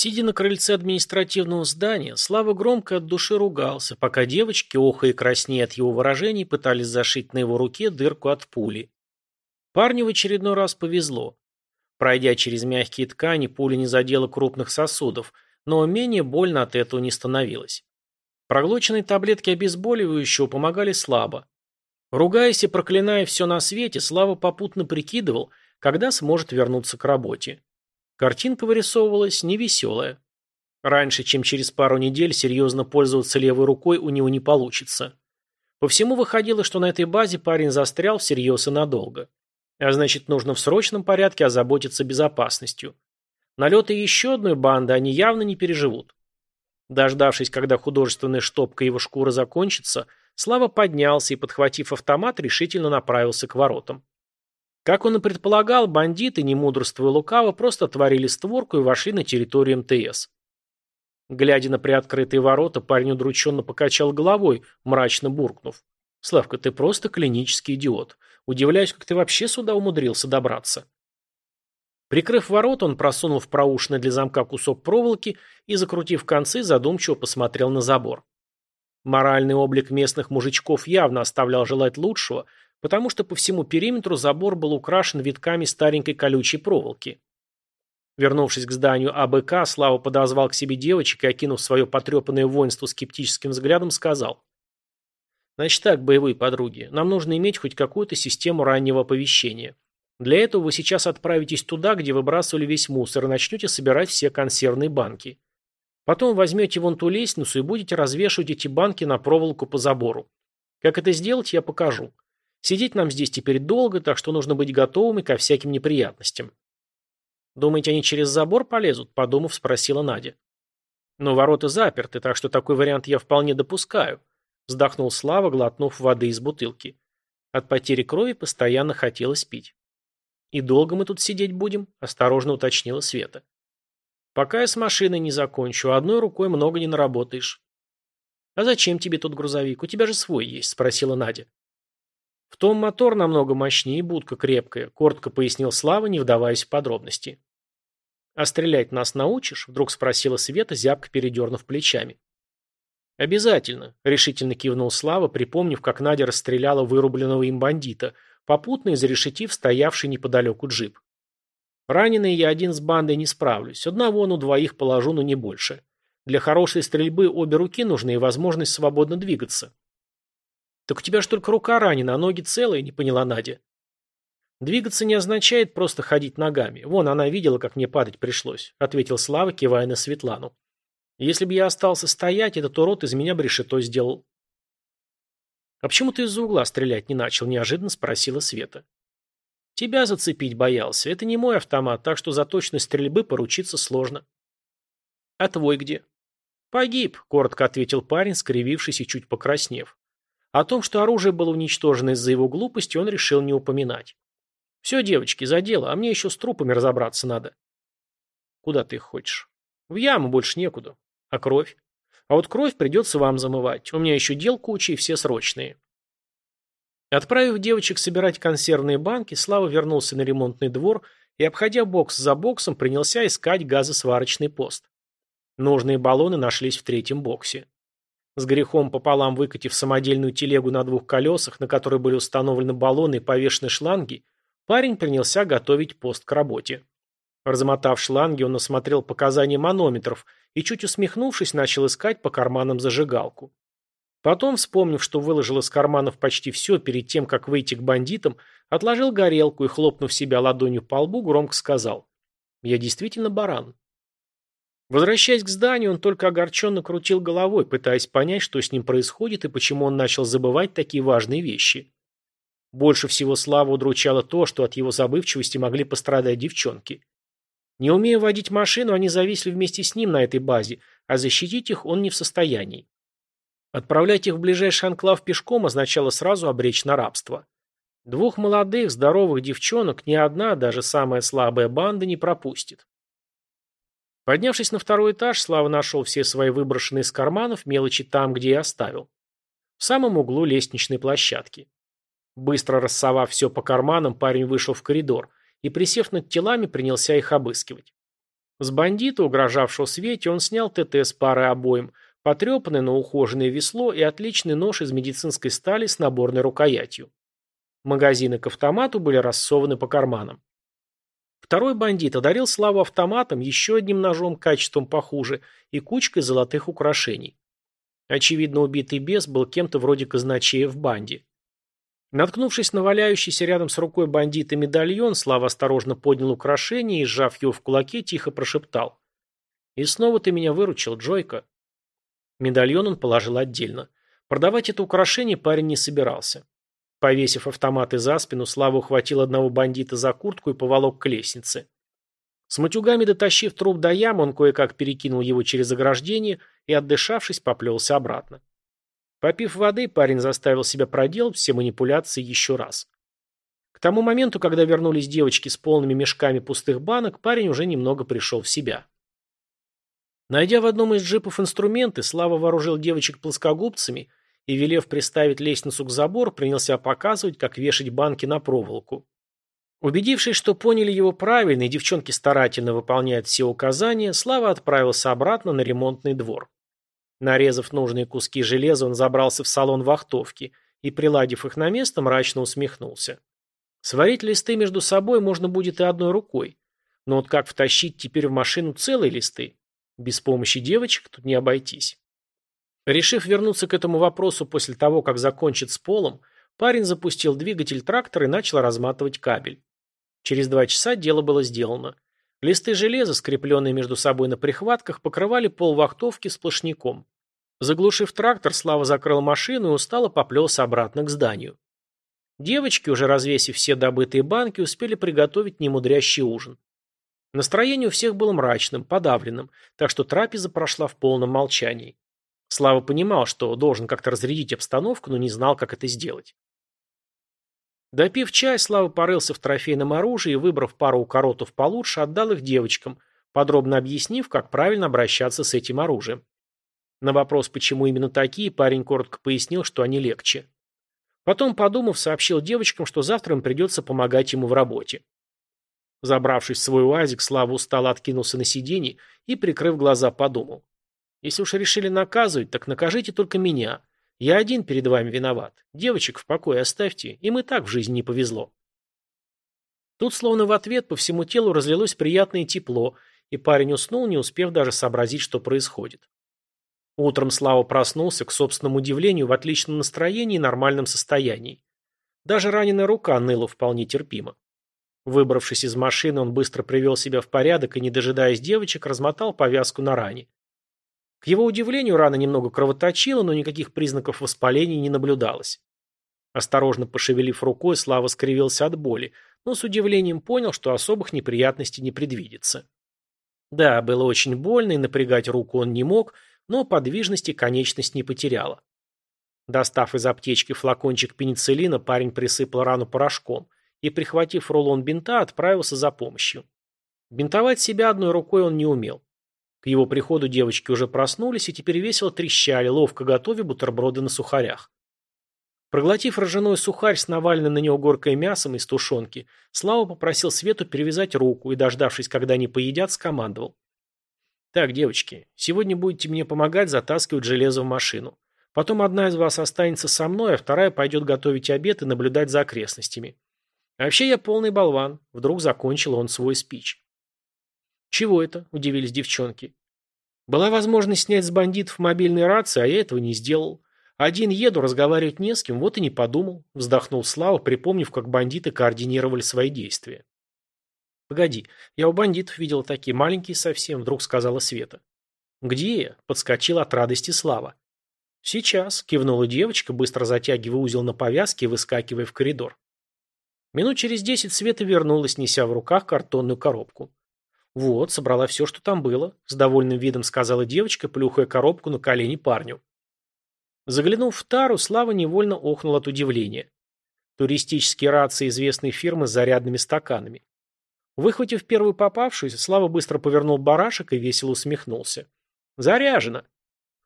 Сидя на крыльце административного здания, Слава громко от души ругался, пока девочки, охая и краснея от его выражений, пытались зашить на его руке дырку от пули. Парню в очередной раз повезло. Пройдя через мягкие ткани, пуля не задела крупных сосудов, но менее больно от этого не становилось. Проглоченные таблетки обезболивающего помогали слабо. Ругаясь и проклиная все на свете, Слава попутно прикидывал, когда сможет вернуться к работе. Картинка вырисовывалась невеселая. Раньше, чем через пару недель, серьезно пользоваться левой рукой у него не получится. По всему выходило, что на этой базе парень застрял всерьез и надолго. А значит, нужно в срочном порядке озаботиться безопасностью. Налеты еще одной банды они явно не переживут. Дождавшись, когда художественная штопка его шкуры закончится, Слава поднялся и, подхватив автомат, решительно направился к воротам. Как он и предполагал, бандиты, не мудрствуя лукаво, просто отворили створку и вошли на территорию МТС. Глядя на приоткрытые ворота, парень удрученно покачал головой, мрачно буркнув. «Славка, ты просто клинический идиот. Удивляюсь, как ты вообще сюда умудрился добраться». Прикрыв ворот, он просунул в проушины для замка кусок проволоки и, закрутив концы, задумчиво посмотрел на забор. Моральный облик местных мужичков явно оставлял желать лучшего, потому что по всему периметру забор был украшен витками старенькой колючей проволоки. Вернувшись к зданию АБК, Слава подозвал к себе девочек и, окинув свое потрепанное воинство скептическим взглядом, сказал. «Значит так, боевые подруги, нам нужно иметь хоть какую-то систему раннего оповещения. Для этого вы сейчас отправитесь туда, где выбрасывали весь мусор, и начнете собирать все консервные банки. Потом возьмете вон ту лестницу и будете развешивать эти банки на проволоку по забору. Как это сделать, я покажу. Сидеть нам здесь теперь долго, так что нужно быть готовыми ко всяким неприятностям. Думаете, они через забор полезут? Подумав, спросила Надя. Но ворота заперты, так что такой вариант я вполне допускаю. Вздохнул Слава, глотнув воды из бутылки. От потери крови постоянно хотелось пить. «И долго мы тут сидеть будем?» – осторожно уточнила Света. «Пока я с машиной не закончу, одной рукой много не наработаешь». «А зачем тебе тут грузовик? У тебя же свой есть», – спросила Надя. «В том мотор намного мощнее, будка крепкая», – коротко пояснил Слава, не вдаваясь в подробности. «А стрелять нас научишь?» – вдруг спросила Света, зябко передернув плечами. «Обязательно», – решительно кивнул Слава, припомнив, как Надя расстреляла вырубленного им бандита, попутно изрешетив стоявший неподалеку джип. «Раненый я один с бандой не справлюсь. Одного, ну двоих положу, но не больше. Для хорошей стрельбы обе руки нужны и возможность свободно двигаться. «Так у тебя же только рука ранена, а ноги целые», — не поняла Надя. «Двигаться не означает просто ходить ногами. Вон, она видела, как мне падать пришлось», — ответил Слава, кивая на Светлану. «Если бы я остался стоять, этот урод из меня бы решето сделал». «А почему ты из-за угла стрелять не начал?» – неожиданно спросила Света. «Тебя зацепить боялся. Это не мой автомат, так что за точность стрельбы поручиться сложно». «А твой где?» «Погиб», – коротко ответил парень, скривившись и чуть покраснев. О том, что оружие было уничтожено из-за его глупости, он решил не упоминать. «Все, девочки, за дело, а мне еще с трупами разобраться надо». «Куда ты их хочешь?» «В яму больше некуда. А кровь?» «А вот кровь придется вам замывать. У меня еще дел куча и все срочные». Отправив девочек собирать консервные банки, Слава вернулся на ремонтный двор и, обходя бокс за боксом, принялся искать газосварочный пост. Нужные баллоны нашлись в третьем боксе. С грехом пополам выкатив самодельную телегу на двух колесах, на которой были установлены баллоны и повешены шланги, парень принялся готовить пост к работе. Размотав шланги, он осмотрел показания манометров и, чуть усмехнувшись, начал искать по карманам зажигалку. Потом, вспомнив, что выложил из карманов почти все перед тем, как выйти к бандитам, отложил горелку и, хлопнув себя ладонью по лбу, громко сказал «Я действительно баран. Возвращаясь к зданию, он только огорченно крутил головой, пытаясь понять, что с ним происходит и почему он начал забывать такие важные вещи. Больше всего Славу удручало то, что от его забывчивости могли пострадать девчонки. Не умея водить машину, они зависли вместе с ним на этой базе, а защитить их он не в состоянии. Отправлять их в ближайший анклав пешком означало сразу обречь на рабство. Двух молодых, здоровых девчонок ни одна, даже самая слабая банда не пропустит. Поднявшись на второй этаж, Слава нашел все свои выброшенные из карманов мелочи там, где и оставил. В самом углу лестничной площадки. Быстро рассовав все по карманам, парень вышел в коридор и, присев над телами, принялся их обыскивать. С бандита, угрожавшего Свете, он снял ТТ с пары обоим, потрепанное, но ухоженное весло и отличный нож из медицинской стали с наборной рукоятью. Магазины к автомату были рассованы по карманам. Второй бандит одарил Славу автоматом, еще одним ножом качеством похуже и кучкой золотых украшений. Очевидно, убитый бес был кем-то вроде казначея в банде. Наткнувшись на валяющийся рядом с рукой бандита медальон, Слава осторожно поднял украшение и, сжав его в кулаке, тихо прошептал. «И снова ты меня выручил, Джойка». Медальон он положил отдельно. Продавать это украшение парень не собирался. Повесив автоматы за спину, Слава ухватил одного бандита за куртку и поволок к лестнице. С матюгами дотащив труп до ямы, он кое-как перекинул его через ограждение и, отдышавшись, поплелся обратно. Попив воды, парень заставил себя проделать все манипуляции еще раз. К тому моменту, когда вернулись девочки с полными мешками пустых банок, парень уже немного пришел в себя. Найдя в одном из джипов инструменты, Слава вооружил девочек плоскогубцами и, велев приставить лестницу к забору, принялся показывать, как вешать банки на проволоку. Убедившись, что поняли его правильно и девчонки старательно выполняют все указания, Слава отправился обратно на ремонтный двор. Нарезав нужные куски железа, он забрался в салон вахтовки и, приладив их на место, мрачно усмехнулся. Сварить листы между собой можно будет и одной рукой. Но вот как втащить теперь в машину целые листы? Без помощи девочек тут не обойтись. Решив вернуться к этому вопросу после того, как закончит с полом, парень запустил двигатель трактора и начал разматывать кабель. Через два часа дело было сделано. Листы железа, скрепленные между собой на прихватках, покрывали пол вахтовки сплошняком. Заглушив трактор, Слава закрыл машину и устало поплелся обратно к зданию. Девочки, уже развесив все добытые банки, успели приготовить немудрящий ужин. Настроение у всех было мрачным, подавленным, так что трапеза прошла в полном молчании. Слава понимал, что должен как-то разрядить обстановку, но не знал, как это сделать. Допив чай, Слава порылся в трофейном оружии и, выбрав пару укоротов получше, отдал их девочкам, подробно объяснив, как правильно обращаться с этим оружием. На вопрос, почему именно такие, парень коротко пояснил, что они легче. Потом, подумав, сообщил девочкам, что завтра им придется помогать ему в работе. Забравшись в свой уазик, Слава устало откинулся на сиденье и, прикрыв глаза, подумал. Если уж решили наказывать, так накажите только меня. Я один перед вами виноват. Девочек в покое оставьте, им и так в жизни не повезло. Тут словно в ответ по всему телу разлилось приятное тепло, и парень уснул, не успев даже сообразить, что происходит. Утром Слава проснулся, к собственному удивлению, в отличном настроении и нормальном состоянии. Даже раненая рука ныла вполне терпимо. Выбравшись из машины, он быстро привел себя в порядок и, не дожидаясь девочек, размотал повязку на ране. К его удивлению, рана немного кровоточила, но никаких признаков воспаления не наблюдалось. Осторожно пошевелив рукой, Слава скривился от боли, но с удивлением понял, что особых неприятностей не предвидится. Да, было очень больно, и напрягать руку он не мог, но подвижности конечность не потеряла. Достав из аптечки флакончик пенициллина, парень присыпал рану порошком и, прихватив рулон бинта, отправился за помощью. Бинтовать себя одной рукой он не умел. К его приходу девочки уже проснулись и теперь весело трещали, ловко готовя бутерброды на сухарях. Проглотив ржаной сухарь с навальным на него горкой мясом из тушенки, Слава попросил Свету перевязать руку и, дождавшись, когда они поедят, скомандовал. «Так, девочки, сегодня будете мне помогать затаскивать железо в машину. Потом одна из вас останется со мной, а вторая пойдет готовить обед и наблюдать за окрестностями. А вообще я полный болван», — вдруг закончил он свой спич. «Чего это?» – удивились девчонки. «Была возможность снять с бандитов мобильные рации, а я этого не сделал. Один еду, разговаривать не с кем, вот и не подумал», – вздохнул Слава, припомнив, как бандиты координировали свои действия. «Погоди, я у бандитов видел такие, маленькие совсем», – вдруг сказала Света. «Где я?» – подскочил от радости Слава. «Сейчас», – кивнула девочка, быстро затягивая узел на повязке и выскакивая в коридор. Минут через десять Света вернулась, неся в руках картонную коробку. «Вот, собрала все, что там было», – с довольным видом сказала девочка, плюхая коробку на колени парню. Заглянув в тару, Слава невольно охнул от удивления. Туристические рации известной фирмы с зарядными стаканами. Выхватив первую попавшуюся, Слава быстро повернул барашек и весело усмехнулся. «Заряжено!»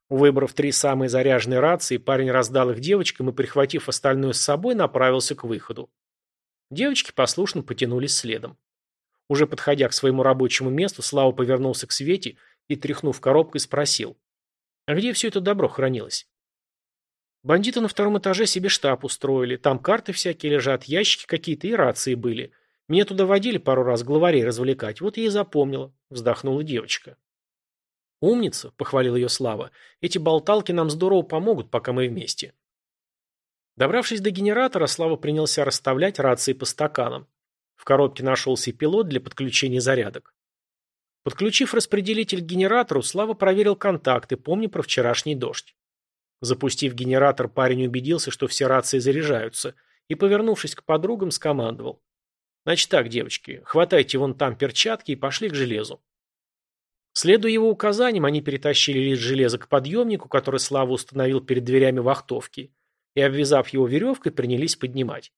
Выбрав три самые заряженные рации, парень раздал их девочкам и, прихватив остальное с собой, направился к выходу. Девочки послушно потянулись следом. Уже подходя к своему рабочему месту, Слава повернулся к Свете и, тряхнув коробкой, спросил. «А где все это добро хранилось?» Бандиты на втором этаже себе штаб устроили. Там карты всякие лежат, ящики какие-то и рации были. Меня туда водили пару раз главарей развлекать. Вот я и запомнила. Вздохнула девочка. «Умница», — похвалил ее Слава. «Эти болталки нам здорово помогут, пока мы вместе». Добравшись до генератора, Слава принялся расставлять рации по стаканам. В коробке нашелся пилот для подключения зарядок. Подключив распределитель к генератору, Слава проверил контакты, помня про вчерашний дождь. Запустив генератор, парень убедился, что все рации заряжаются, и, повернувшись к подругам, скомандовал. «Значит так, девочки, хватайте вон там перчатки и пошли к железу». Следуя его указаниям, они перетащили лист железа к подъемнику, который Слава установил перед дверями вахтовки, и, обвязав его веревкой, принялись поднимать.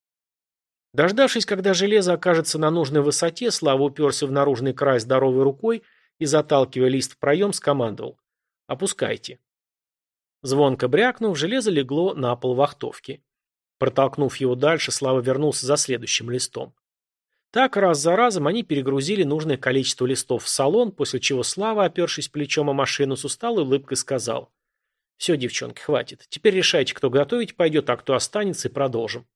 Дождавшись, когда железо окажется на нужной высоте, Слава уперся в наружный край здоровой рукой и, заталкивая лист в проем, скомандовал. «Опускайте». Звонко брякнув, железо легло на пол вахтовки. Протолкнув его дальше, Слава вернулся за следующим листом. Так, раз за разом, они перегрузили нужное количество листов в салон, после чего Слава, опершись плечом о машину, с усталой улыбкой сказал. «Все, девчонки, хватит. Теперь решайте, кто готовить пойдет, а кто останется, и продолжим».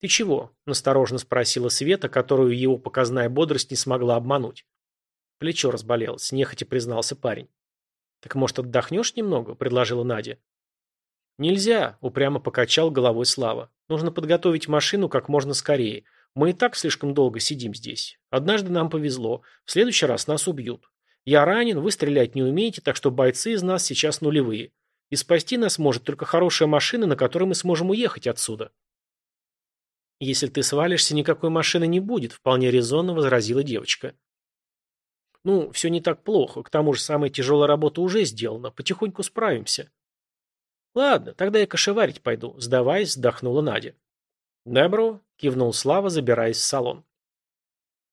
«Ты чего?» – насторожно спросила Света, которую его показная бодрость не смогла обмануть. Плечо разболелось, нехотя признался парень. «Так, может, отдохнешь немного?» – предложила Надя. «Нельзя», – упрямо покачал головой Слава. «Нужно подготовить машину как можно скорее. Мы и так слишком долго сидим здесь. Однажды нам повезло, в следующий раз нас убьют. Я ранен, вы стрелять не умеете, так что бойцы из нас сейчас нулевые. И спасти нас может только хорошая машина, на которой мы сможем уехать отсюда». «Если ты свалишься, никакой машины не будет», – вполне резонно возразила девочка. Ну, все не так плохо. К тому же самая тяжелая работа уже сделана. Потихоньку справимся. Ладно, тогда я кошеварить пойду. Сдаваясь, вздохнула Надя. Добро, кивнул Слава, забираясь в салон.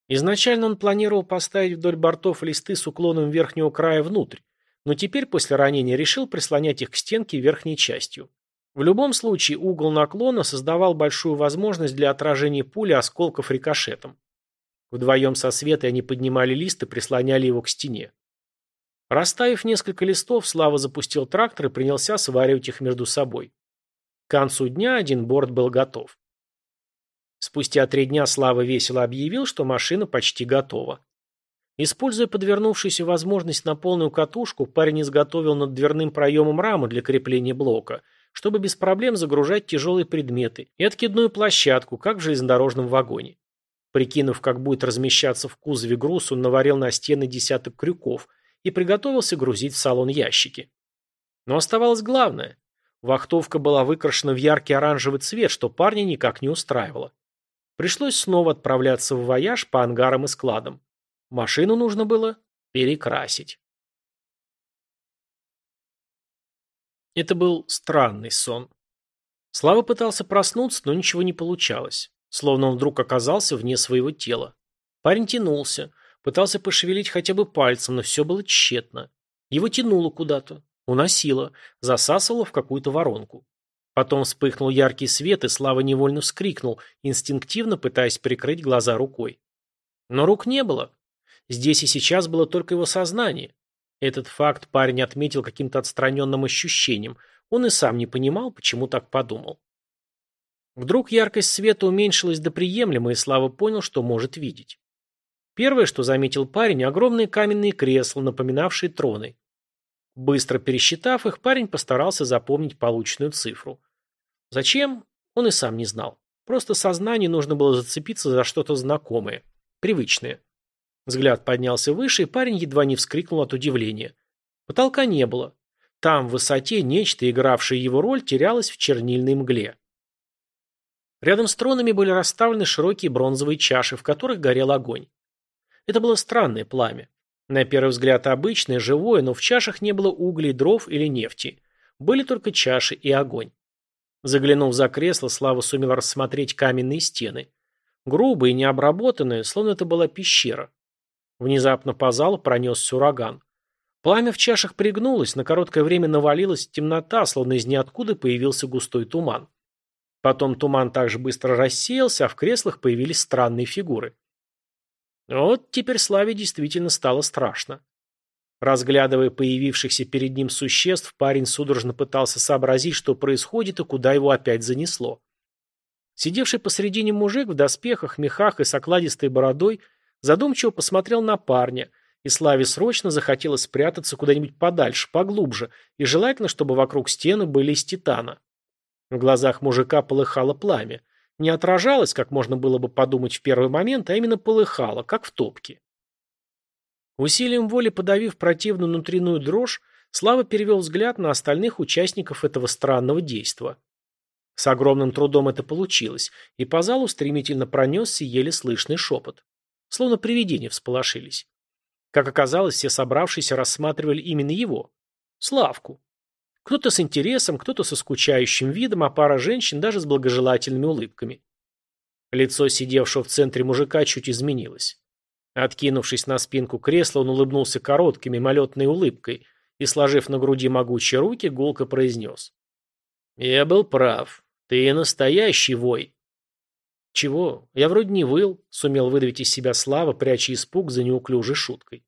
Изначально он планировал поставить вдоль бортов листы с уклоном верхнего края внутрь, но теперь после ранения решил прислонять их к стенке верхней частью. В любом случае угол наклона создавал большую возможность для отражения пули осколков рикошетом. Вдвоем со Светой они поднимали лист и прислоняли его к стене. Расставив несколько листов, Слава запустил трактор и принялся сваривать их между собой. К концу дня один борт был готов. Спустя три дня Слава весело объявил, что машина почти готова. Используя подвернувшуюся возможность на полную катушку, парень изготовил над дверным проемом раму для крепления блока, чтобы без проблем загружать тяжелые предметы, и откидную площадку, как в железнодорожном вагоне. Прикинув, как будет размещаться в кузове груз, он наварил на стены десяток крюков и приготовился грузить в салон ящики. Но оставалось главное. Вахтовка была выкрашена в яркий оранжевый цвет, что парня никак не устраивало. Пришлось снова отправляться в вояж по ангарам и складам. Машину нужно было перекрасить. Это был странный сон. Слава пытался проснуться, но ничего не получалось. Словно он вдруг оказался вне своего тела. Парень тянулся, пытался пошевелить хотя бы пальцем, но все было тщетно. Его тянуло куда-то, уносило, засасывало в какую-то воронку. Потом вспыхнул яркий свет, и Слава невольно вскрикнул, инстинктивно пытаясь прикрыть глаза рукой. Но рук не было. Здесь и сейчас было только его сознание. Этот факт парень отметил каким-то отстраненным ощущением. Он и сам не понимал, почему так подумал. Вдруг яркость света уменьшилась до приемлемой, и Слава понял, что может видеть. Первое, что заметил парень, огромные каменные кресла, напоминавшие троны. Быстро пересчитав их, парень постарался запомнить полученную цифру. Зачем? Он и сам не знал. Просто сознанию нужно было зацепиться за что-то знакомое, привычное. Взгляд поднялся выше, и парень едва не вскрикнул от удивления. Потолка не было. Там, в высоте, нечто, игравшее его роль, терялось в чернильной мгле. Рядом с тронами были расставлены широкие бронзовые чаши, в которых горел огонь. Это было странное пламя. На первый взгляд обычное, живое, но в чашах не было углей, дров или нефти. Были только чаши и огонь. Заглянув за кресло, Слава сумел рассмотреть каменные стены. Грубые, необработанные, словно это была пещера. Внезапно по залу пронесся ураган. Пламя в чашах пригнулось, на короткое время навалилась темнота, словно из ниоткуда появился густой туман. Потом туман также быстро рассеялся, а в креслах появились странные фигуры. Вот теперь Славе действительно стало страшно. Разглядывая появившихся перед ним существ, парень судорожно пытался сообразить, что происходит и куда его опять занесло. Сидевший посредине мужик в доспехах, мехах и с окладистой бородой задумчиво посмотрел на парня, и Славе срочно захотелось спрятаться куда-нибудь подальше, поглубже, и желательно, чтобы вокруг стены были из титана. В глазах мужика полыхало пламя. Не отражалось, как можно было бы подумать в первый момент, а именно полыхало, как в топке. Усилием воли подавив противную внутреннюю дрожь, Слава перевел взгляд на остальных участников этого странного действа. С огромным трудом это получилось, и по залу стремительно пронесся еле слышный шепот. Словно привидения всполошились. Как оказалось, все собравшиеся рассматривали именно его. Славку. Кто-то с интересом, кто-то со скучающим видом, а пара женщин даже с благожелательными улыбками. Лицо сидевшего в центре мужика чуть изменилось. Откинувшись на спинку кресла, он улыбнулся короткой мимолетной улыбкой и, сложив на груди могучие руки, гулко произнес. «Я был прав. Ты настоящий вой». «Чего? Я вроде не выл», — сумел выдавить из себя Слава, пряча испуг за неуклюжей шуткой.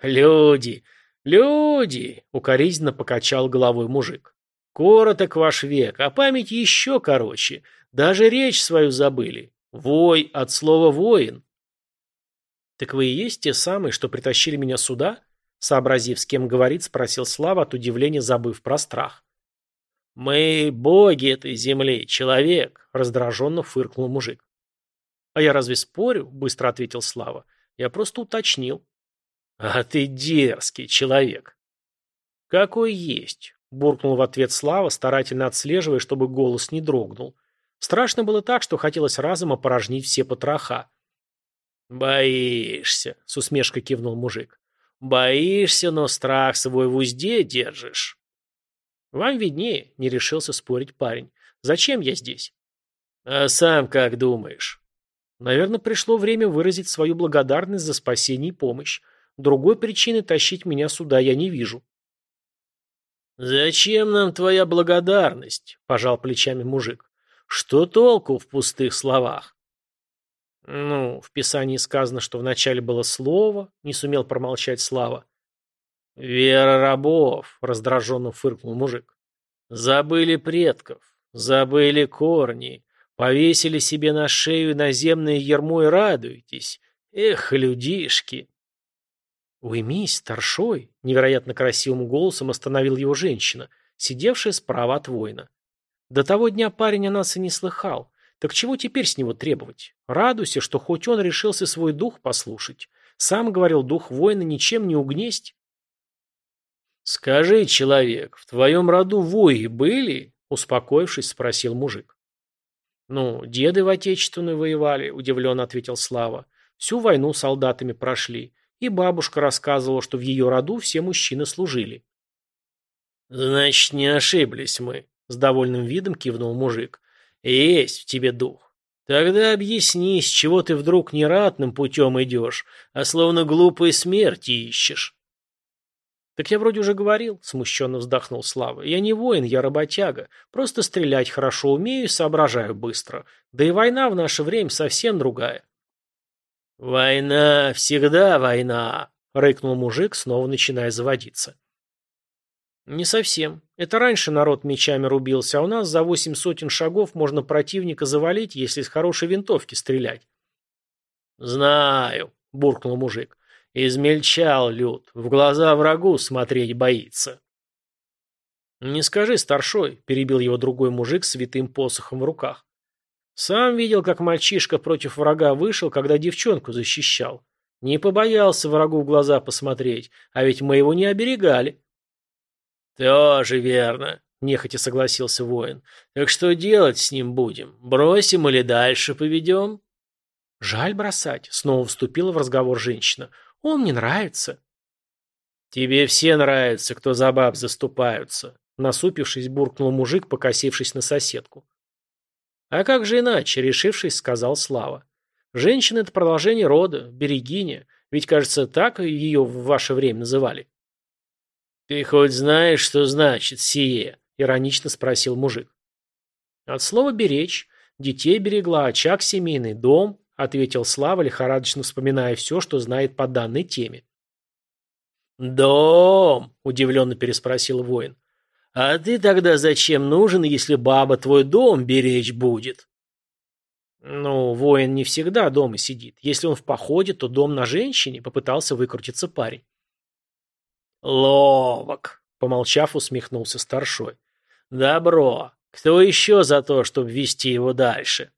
«Люди! Люди!» — укоризненно покачал головой мужик. «Короток ваш век, а память еще короче. Даже речь свою забыли. Вой от слова «воин». «Так вы и есть те самые, что притащили меня сюда?» Сообразив, с кем говорит, спросил Слава, от удивления забыв про страх. «Мы боги этой земли, человек», — раздраженно фыркнул мужик. «А я разве спорю?» — быстро ответил Слава. «Я просто уточнил». «А ты дерзкий человек». «Какой есть», — буркнул в ответ Слава, старательно отслеживая, чтобы голос не дрогнул. Страшно было так, что хотелось разом опорожнить все потроха. «Боишься», — с усмешкой кивнул мужик. «Боишься, но страх свой в узде держишь». «Вам виднее», — не решился спорить парень. «Зачем я здесь?» «А сам как думаешь?» «Наверное, пришло время выразить свою благодарность за спасение и помощь. Другой причины тащить меня сюда я не вижу». «Зачем нам твоя благодарность?» – пожал плечами мужик. «Что толку в пустых словах? Ну, в Писании сказано, что вначале было слово, не сумел промолчать Слава. Вера рабов, раздраженно фыркнул мужик. Забыли предков, забыли корни, повесили себе на шею наземное ермо и радуетесь. Эх, людишки! Уймись, старшой, невероятно красивым голосом остановил его женщина, сидевшая справа от воина. До того дня парень о нас и не слыхал. Так чего теперь с него требовать? Радуйся, что хоть он решился свой дух послушать. Сам говорил, дух воина ничем не угнесть. «Скажи, человек, в твоем роду вои были?» Успокоившись, спросил мужик. «Ну, деды в Отечественную воевали», — удивленно ответил Слава. «Всю войну солдатами прошли, и бабушка рассказывала, что в ее роду все мужчины служили». «Значит, не ошиблись мы», — с довольным видом кивнул мужик. Есть в тебе дух. Тогда объясни, с чего ты вдруг не ратным путем идешь, а словно глупой смерти ищешь. Так я вроде уже говорил, смущенно вздохнул Слава. Я не воин, я работяга. Просто стрелять хорошо умею и соображаю быстро. Да и война в наше время совсем другая. Война, всегда война, рыкнул мужик, снова начиная заводиться. Не совсем. Это раньше народ мечами рубился, а у нас за восемь сотен шагов можно противника завалить, если с хорошей винтовки стрелять. Знаю, буркнул мужик. Измельчал люд, в глаза врагу смотреть боится. Не скажи, старшой, перебил его другой мужик с святым посохом в руках. Сам видел, как мальчишка против врага вышел, когда девчонку защищал. Не побоялся врагу в глаза посмотреть, а ведь мы его не оберегали. «Тоже верно», — нехотя согласился воин. «Так что делать с ним будем? Бросим или дальше поведем?» «Жаль бросать», — снова вступила в разговор женщина. «Он мне нравится». «Тебе все нравятся, кто за баб заступаются», — насупившись, буркнул мужик, покосившись на соседку. «А как же иначе?» — решившись, сказал Слава. «Женщина — это продолжение рода, берегиня. Ведь, кажется, так ее в ваше время называли». «Ты хоть знаешь, что значит сие?» — иронично спросил мужик. «От слова «беречь». Детей берегла, очаг семейный, дом», — ответил Слава, лихорадочно вспоминая все, что знает по данной теме. «Дом!» – удивленно переспросил воин. «А ты тогда зачем нужен, если баба твой дом беречь будет?» «Ну, воин не всегда дома сидит. Если он в походе, то дом на женщине», – попытался выкрутиться парень. «Ловок!» – помолчав, усмехнулся старшой. «Добро. Кто еще за то, чтобы вести его дальше?»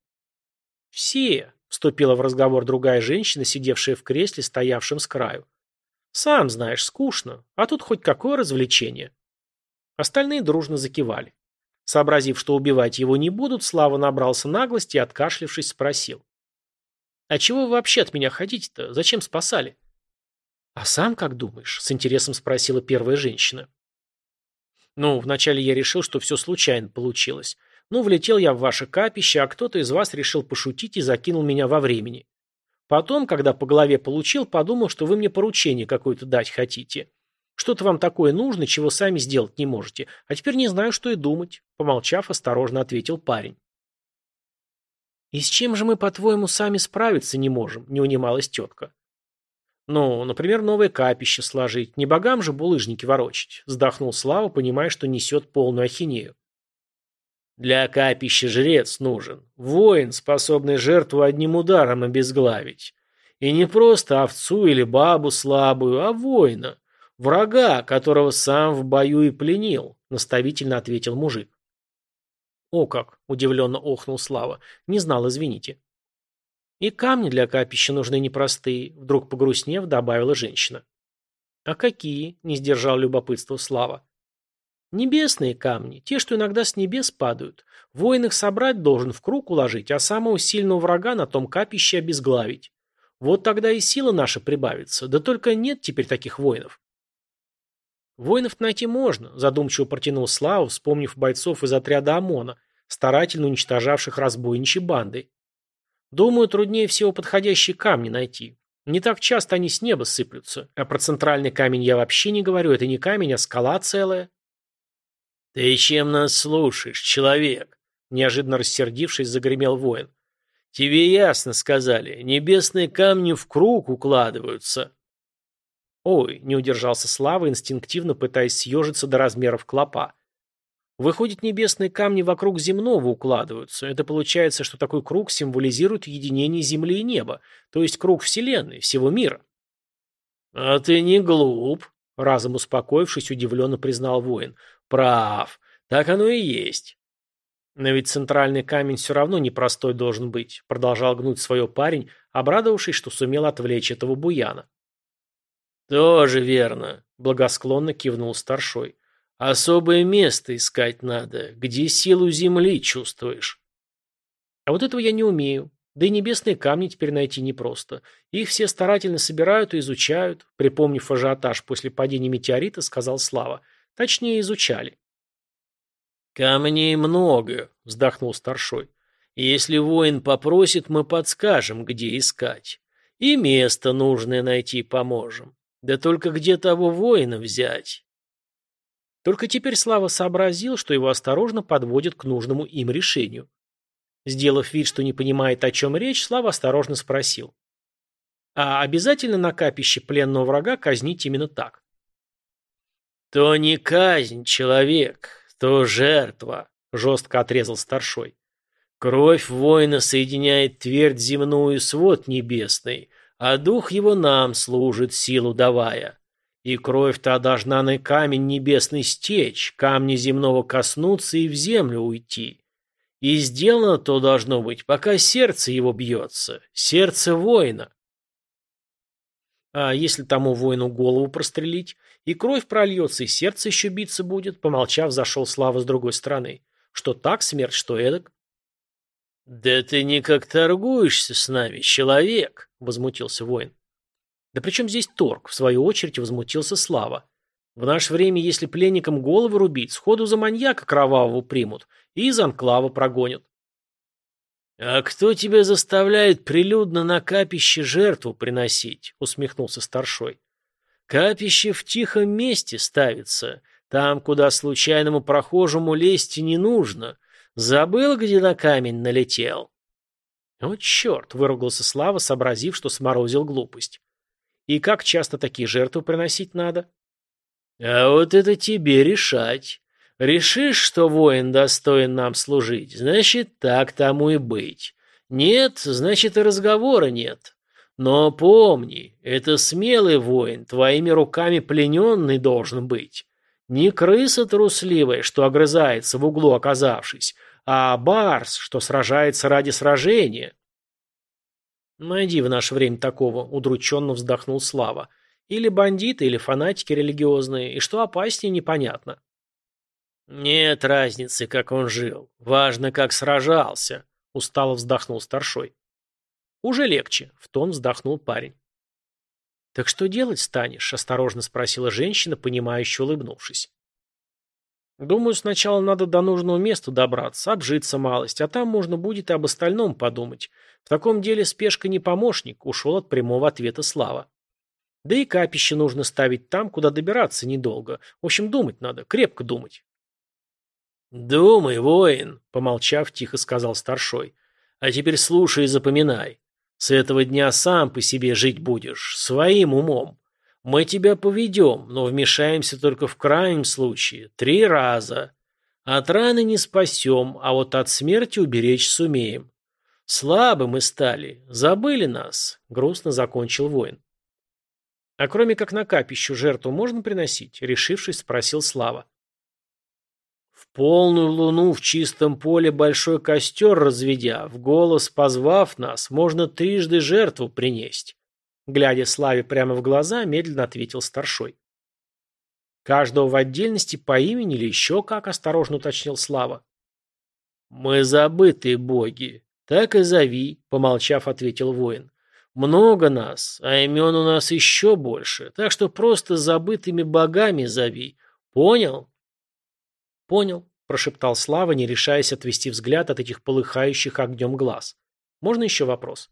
«Все», – вступила в разговор другая женщина, сидевшая в кресле, стоявшем с краю. «Сам знаешь, скучно, а тут хоть какое развлечение». Остальные дружно закивали. Сообразив, что убивать его не будут, Слава набрался наглости и, откашлившись, спросил. «А чего вы вообще от меня хотите-то? Зачем спасали?» «А сам как думаешь?» – с интересом спросила первая женщина. «Ну, вначале я решил, что все случайно получилось. Ну, влетел я в ваше капище, а кто-то из вас решил пошутить и закинул меня во времени. Потом, когда по голове получил, подумал, что вы мне поручение какое-то дать хотите. Что-то вам такое нужно, чего сами сделать не можете. А теперь не знаю, что и думать», – помолчав, осторожно ответил парень. «И с чем же мы, по-твоему, сами справиться не можем?» – не унималась тетка. Ну, например, новое капище сложить. Не богам же булыжники ворочать. Вздохнул Слава, понимая, что несет полную ахинею. Для капища жрец нужен. Воин, способный жертву одним ударом обезглавить. И не просто овцу или бабу слабую, а воина. Врага, которого сам в бою и пленил, наставительно ответил мужик. О как, удивленно охнул Слава. Не знал, извините. И камни для капища нужны непростые, вдруг погрустнев, добавила женщина. А какие? Не сдержал любопытство Слава. Небесные камни, те, что иногда с небес падают. Воин их собрать должен в круг уложить, а самого сильного врага на том капище обезглавить. Вот тогда и сила наша прибавится. Да только нет теперь таких воинов. Воинов найти можно, задумчиво протянул Слава, вспомнив бойцов из отряда ОМОНа, старательно уничтожавших разбойничьи банды. Думаю, труднее всего подходящие камни найти. Не так часто они с неба сыплются. А про центральный камень я вообще не говорю. Это не камень, а скала целая. «Ты чем нас слушаешь, человек?» Неожиданно рассердившись, загремел воин. «Тебе ясно сказали. Небесные камни в круг укладываются». «Ой», — не удержался Слава, инстинктивно пытаясь съежиться до размеров клопа. Выходит, небесные камни вокруг земного укладываются. Это получается, что такой круг символизирует единение Земли и неба, то есть круг Вселенной, всего мира. «А ты не глуп», — разом успокоившись, удивленно признал воин. «Прав. Так оно и есть». «Но ведь центральный камень все равно непростой должен быть», — продолжал гнуть свое парень, обрадовавшись, что сумел отвлечь этого буяна. «Тоже верно», — благосклонно кивнул старшой. Особое место искать надо, где силу земли чувствуешь. А вот этого я не умею. Да и небесные камни теперь найти непросто. Их все старательно собирают и изучают. Припомнив ажиотаж после падения метеорита, сказал Слава. Точнее, изучали. «Камней много», — вздохнул старшой. «Если воин попросит, мы подскажем, где искать. И место нужное найти поможем. Да только где того воина взять? Только теперь Слава сообразил, что его осторожно подводят к нужному им решению. Сделав вид, что не понимает, о чем речь, Слава осторожно спросил. А обязательно на капище пленного врага казнить именно так? «То не казнь, человек, то жертва», — жестко отрезал старшой. «Кровь воина соединяет твердь земную с вод небесной, а дух его нам служит, силу давая. И кровь-то должна на камень небесный стечь, камни земного коснуться и в землю уйти. И сделано то должно быть, пока сердце его бьется, сердце воина. А если тому воину голову прострелить, и кровь прольется, и сердце еще биться будет, помолчав, зашел Слава с другой стороны. Что так смерть, что эдак? «Да ты никак торгуешься с нами, человек!» — возмутился воин. Да при чем здесь торг? В свою очередь возмутился Слава. В наше время, если пленникам головы рубить, сходу за маньяка кровавого примут и из анклава прогонят. «А кто тебя заставляет прилюдно на капище жертву приносить?» — усмехнулся старшой. «Капище в тихом месте ставится, там, куда случайному прохожему лезть не нужно. Забыл, где на камень налетел?» «Вот черт!» – выругался Слава, сообразив, что сморозил глупость. «И как часто такие жертвы приносить надо?» «А вот это тебе решать. Решишь, что воин достоин нам служить, значит, так тому и быть. Нет, значит, и разговора нет. Но помни, это смелый воин, твоими руками плененный должен быть. Не крыса трусливая, что огрызается в углу оказавшись, а барс, что сражается ради сражения. Найди в наше время такого, удрученно вздохнул Слава. Или бандиты, или фанатики религиозные, и что опаснее, непонятно. Нет разницы, как он жил. Важно, как сражался, устало вздохнул старшой. Уже легче, в тон вздохнул парень. Так что делать станешь? осторожно спросила женщина, понимающе улыбнувшись. Думаю, сначала надо до нужного места добраться, обжиться малость, а там можно будет и об остальном подумать. В таком деле спешка не помощник, ушел от прямого ответа Слава. Да и капище нужно ставить там, куда добираться недолго. В общем, думать надо, крепко думать. «Думай, воин», — помолчав, тихо сказал старшой. «А теперь слушай и запоминай. С этого дня сам по себе жить будешь, своим умом. Мы тебя поведем, но вмешаемся только в крайнем случае. Три раза. От раны не спасем, а вот от смерти уберечь сумеем. Слабы мы стали, забыли нас, грустно закончил воин. А кроме как на капищу жертву можно приносить? Решившись, спросил Слава. Полную луну в чистом поле большой костер разведя, в голос позвав нас, можно трижды жертву принести. Глядя Славе прямо в глаза, медленно ответил старшой. Каждого в отдельности по имени или еще как, осторожно уточнил Слава. Мы забытые боги. Так и зови, помолчав, ответил воин. Много нас, а имен у нас еще больше, так что просто забытыми богами зови. Понял? Понял, прошептал Слава, не решаясь отвести взгляд от этих полыхающих огнем глаз. Можно еще вопрос?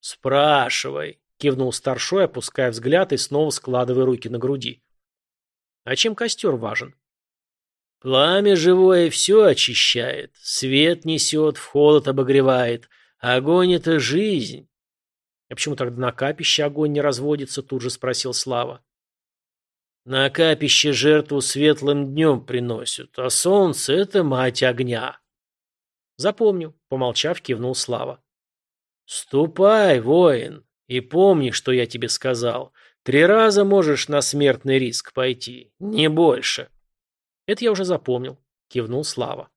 Спрашивай, Кивнул старшой, опуская взгляд и снова складывая руки на груди. А чем костер важен? Пламя живое все очищает, свет несет, в холод обогревает. Огонь — это жизнь. А почему тогда на капище огонь не разводится, тут же спросил Слава. На капище жертву светлым днем приносят, а солнце — это мать огня. Запомню, помолчав, кивнул Слава. Ступай, воин, и помни, что я тебе сказал. Три раза можешь на смертный риск пойти, не больше. Это я уже запомнил, кивнул Слава.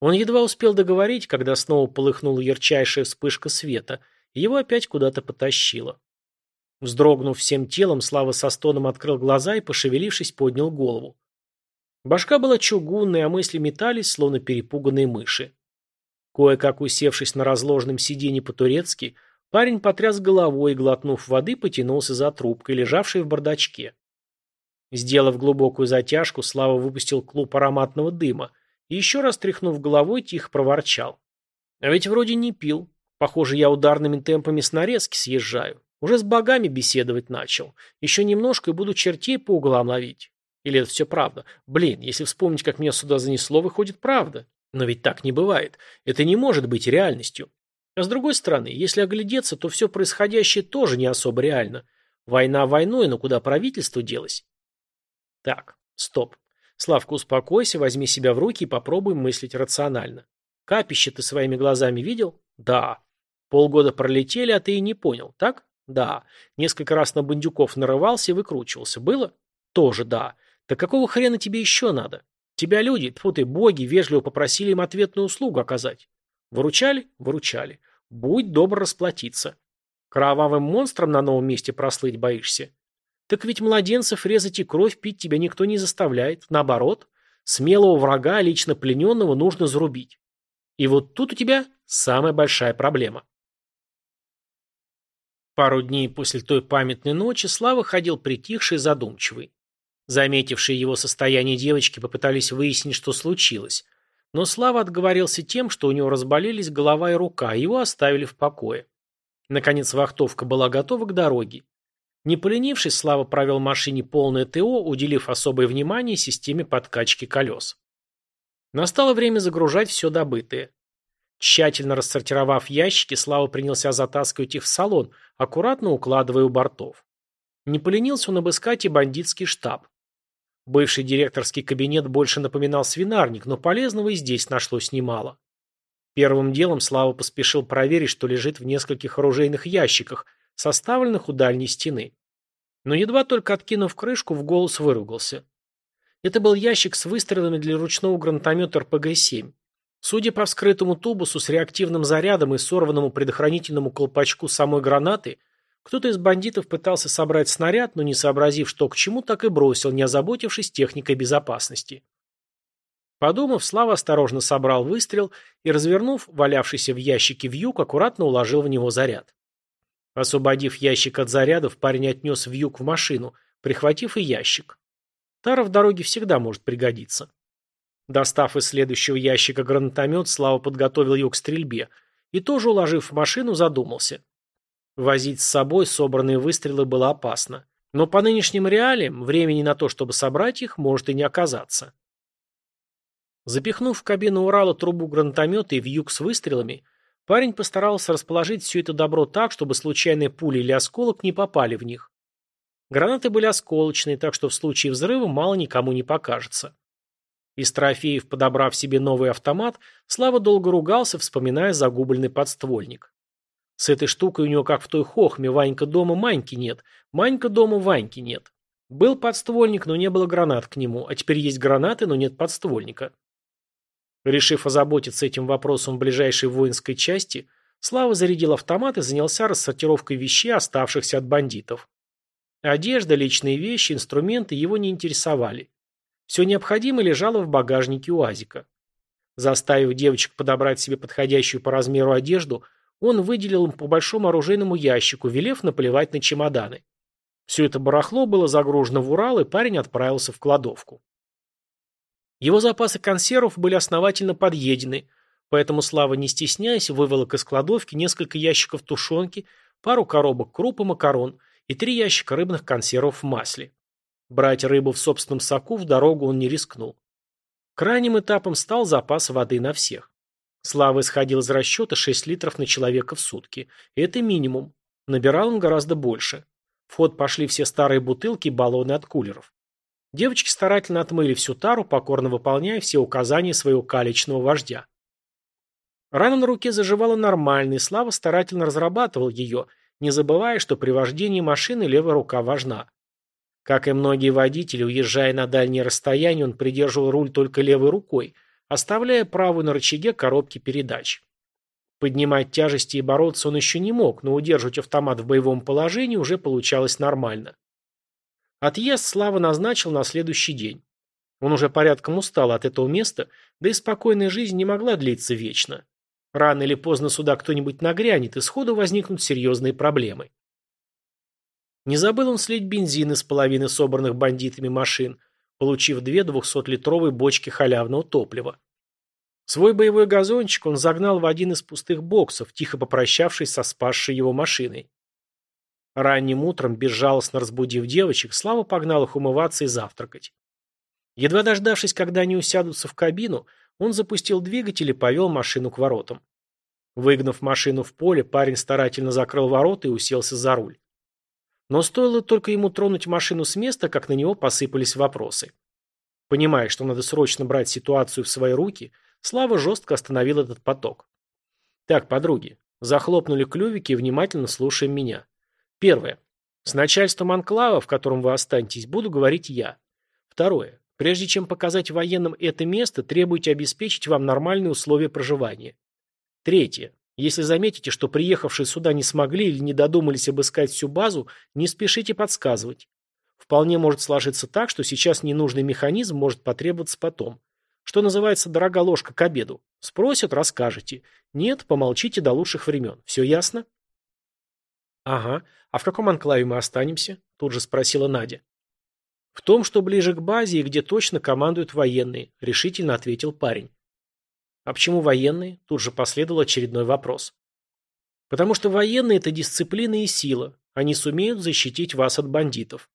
Он едва успел договорить, когда снова полыхнула ярчайшая вспышка света, и его опять куда-то потащило. Вздрогнув всем телом, Слава со стоном открыл глаза и, пошевелившись, поднял голову. Башка была чугунной, а мысли метались, словно перепуганные мыши. Кое-как усевшись на разложенном сиденье по-турецки, Парень потряс головой и, глотнув воды, потянулся за трубкой, лежавшей в бардачке. Сделав глубокую затяжку, Слава выпустил клуб ароматного дыма и, еще раз тряхнув головой, тихо проворчал. А ведь вроде не пил. Похоже, я ударными темпами с нарезки съезжаю. Уже с богами беседовать начал. Еще немножко и буду чертей по углам ловить. Или это все правда? Блин, если вспомнить, как меня сюда занесло, выходит правда. Но ведь так не бывает. Это не может быть реальностью. А с другой стороны, если оглядеться, то все происходящее тоже не особо реально. Война войной, но куда правительство делось? Так, стоп. Славка, успокойся, возьми себя в руки и попробуй мыслить рационально. Капище ты своими глазами видел? Да. Полгода пролетели, а ты и не понял, так? Да. Несколько раз на бандюков нарывался и выкручивался. Было? Тоже да. Так какого хрена тебе еще надо? Тебя люди, тьфу ты, боги, вежливо попросили им ответную услугу оказать. Выручали? Выручали. Будь добр расплатиться. Кровавым монстром на новом месте прослыть боишься? Так ведь младенцев резать и кровь пить тебя никто не заставляет. Наоборот, смелого врага, лично плененного, нужно зарубить. И вот тут у тебя самая большая проблема. Пару дней после той памятной ночи Слава ходил притихший и задумчивый. Заметившие его состояние девочки попытались выяснить, что случилось, но Слава отговорился тем, что у него разболелись голова и рука, и его оставили в покое. Наконец вахтовка была готова к дороге. Не поленившись, Слава провел машине полное ТО, уделив особое внимание системе подкачки колес. Настало время загружать все добытое. Тщательно рассортировав ящики, Слава принялся затаскивать их в салон, аккуратно укладывая у бортов. Не поленился он обыскать и бандитский штаб. Бывший директорский кабинет больше напоминал свинарник, но полезного и здесь нашлось немало. Первым делом Слава поспешил проверить, что лежит в нескольких оружейных ящиках, составленных у дальней стены. Но едва только откинув крышку, в голос выругался. Это был ящик с выстрелами для ручного гранатомета РПГ-7. Судя по вскрытому тубусу с реактивным зарядом и сорванному предохранительному колпачку самой гранаты, кто-то из бандитов пытался собрать снаряд, но не сообразив, что к чему, так и бросил, не озаботившись техникой безопасности. Подумав, Слава осторожно собрал выстрел и, развернув валявшийся в ящике вьюг, аккуратно уложил в него заряд. Освободив ящик от зарядов, парень отнес вьюг в машину, прихватив и ящик. Тара в дороге всегда может пригодиться. Достав из следующего ящика гранатомет, Слава подготовил его к стрельбе и тоже, уложив в машину, задумался. Возить с собой собранные выстрелы было опасно. Но по нынешним реалиям времени на то, чтобы собрать их, может и не оказаться. Запихнув в кабину Урала трубу гранатомета и вьюг с выстрелами, парень постарался расположить все это добро так, чтобы случайные пули или осколок не попали в них. Гранаты были осколочные, так что в случае взрыва мало никому не покажется. Из трофеев, подобрав себе новый автомат, Слава долго ругался, вспоминая загубленный подствольник. С этой штукой у него как в той хохме «Ванька дома, Маньки нет», «Манька дома, Ваньки нет». Был подствольник, но не было гранат к нему, а теперь есть гранаты, но нет подствольника. Решив озаботиться этим вопросом в ближайшей воинской части, Слава зарядил автомат и занялся рассортировкой вещей, оставшихся от бандитов. Одежда, личные вещи, инструменты его не интересовали. Все необходимое лежало в багажнике УАЗика. Заставив девочек подобрать себе подходящую по размеру одежду, он выделил им по большому оружейному ящику, велев наплевать на чемоданы. Все это барахло было загружено в Урал, и парень отправился в кладовку. Его запасы консервов были основательно подъедены, поэтому Слава, не стесняясь, выволок из кладовки несколько ящиков тушенки, пару коробок круп и макарон и три ящика рыбных консервов в масле. Брать рыбу в собственном соку в дорогу он не рискнул. Крайним этапом стал запас воды на всех. Слава исходил из расчета 6 литров на человека в сутки. Это минимум. Набирал он гораздо больше. В ход пошли все старые бутылки и баллоны от кулеров. Девочки старательно отмыли всю тару, покорно выполняя все указания своего калечного вождя. Рана на руке заживала нормально, и Слава старательно разрабатывал ее, не забывая, что при вождении машины левая рука важна. Как и многие водители, уезжая на дальние расстояния, он придерживал руль только левой рукой, оставляя правую на рычаге коробки передач. Поднимать тяжести и бороться он еще не мог, но удерживать автомат в боевом положении уже получалось нормально. Отъезд Слава назначил на следующий день. Он уже порядком устал от этого места, да и спокойная жизнь не могла длиться вечно. Рано или поздно сюда кто-нибудь нагрянет, и сходу возникнут серьезные проблемы. Не забыл он слить бензин из половины собранных бандитами машин, получив две 200-литровые бочки халявного топлива. Свой боевой газончик он загнал в один из пустых боксов, тихо попрощавшись со спасшей его машиной. Ранним утром, безжалостно разбудив девочек, Слава погнал их умываться и завтракать. Едва дождавшись, когда они усядутся в кабину, он запустил двигатель и повел машину к воротам. Выгнав машину в поле, парень старательно закрыл ворота и уселся за руль. Но стоило только ему тронуть машину с места, как на него посыпались вопросы. Понимая, что надо срочно брать ситуацию в свои руки, Слава жестко остановил этот поток. «Так, подруги, захлопнули клювики и внимательно слушаем меня. Первое. С начальством анклава, в котором вы останетесь, буду говорить я. Второе. Прежде чем показать военным это место, требуйте обеспечить вам нормальные условия проживания. Третье. Если заметите, что приехавшие сюда не смогли или не додумались обыскать всю базу, не спешите подсказывать. Вполне может сложиться так, что сейчас ненужный механизм может потребоваться потом. Что называется, дорога ложка к обеду. Спросят, расскажете. Нет, помолчите до лучших времен. Все ясно? Ага. А в каком анклаве мы останемся? Тут же спросила Надя. В том, что ближе к базе и где точно командуют военные, решительно ответил парень. А почему военные? Тут же последовал очередной вопрос. Потому что военные – это дисциплина и сила. Они сумеют защитить вас от бандитов.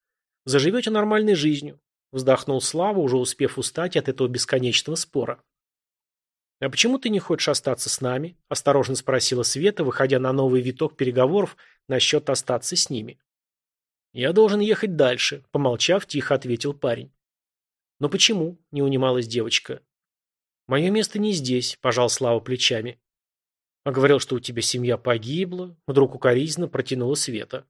Заживете нормальной жизнью. Вздохнул Слава, уже успев устать от этого бесконечного спора. «А почему ты не хочешь остаться с нами?» – осторожно спросила Света, выходя на новый виток переговоров насчет остаться с ними. «Я должен ехать дальше», – помолчав, тихо ответил парень. «Но почему?» – не унималась девочка. «Мое место не здесь», – пожал Слава плечами. «А говорил, что у тебя семья погибла», – вдруг укоризненно протянула Света.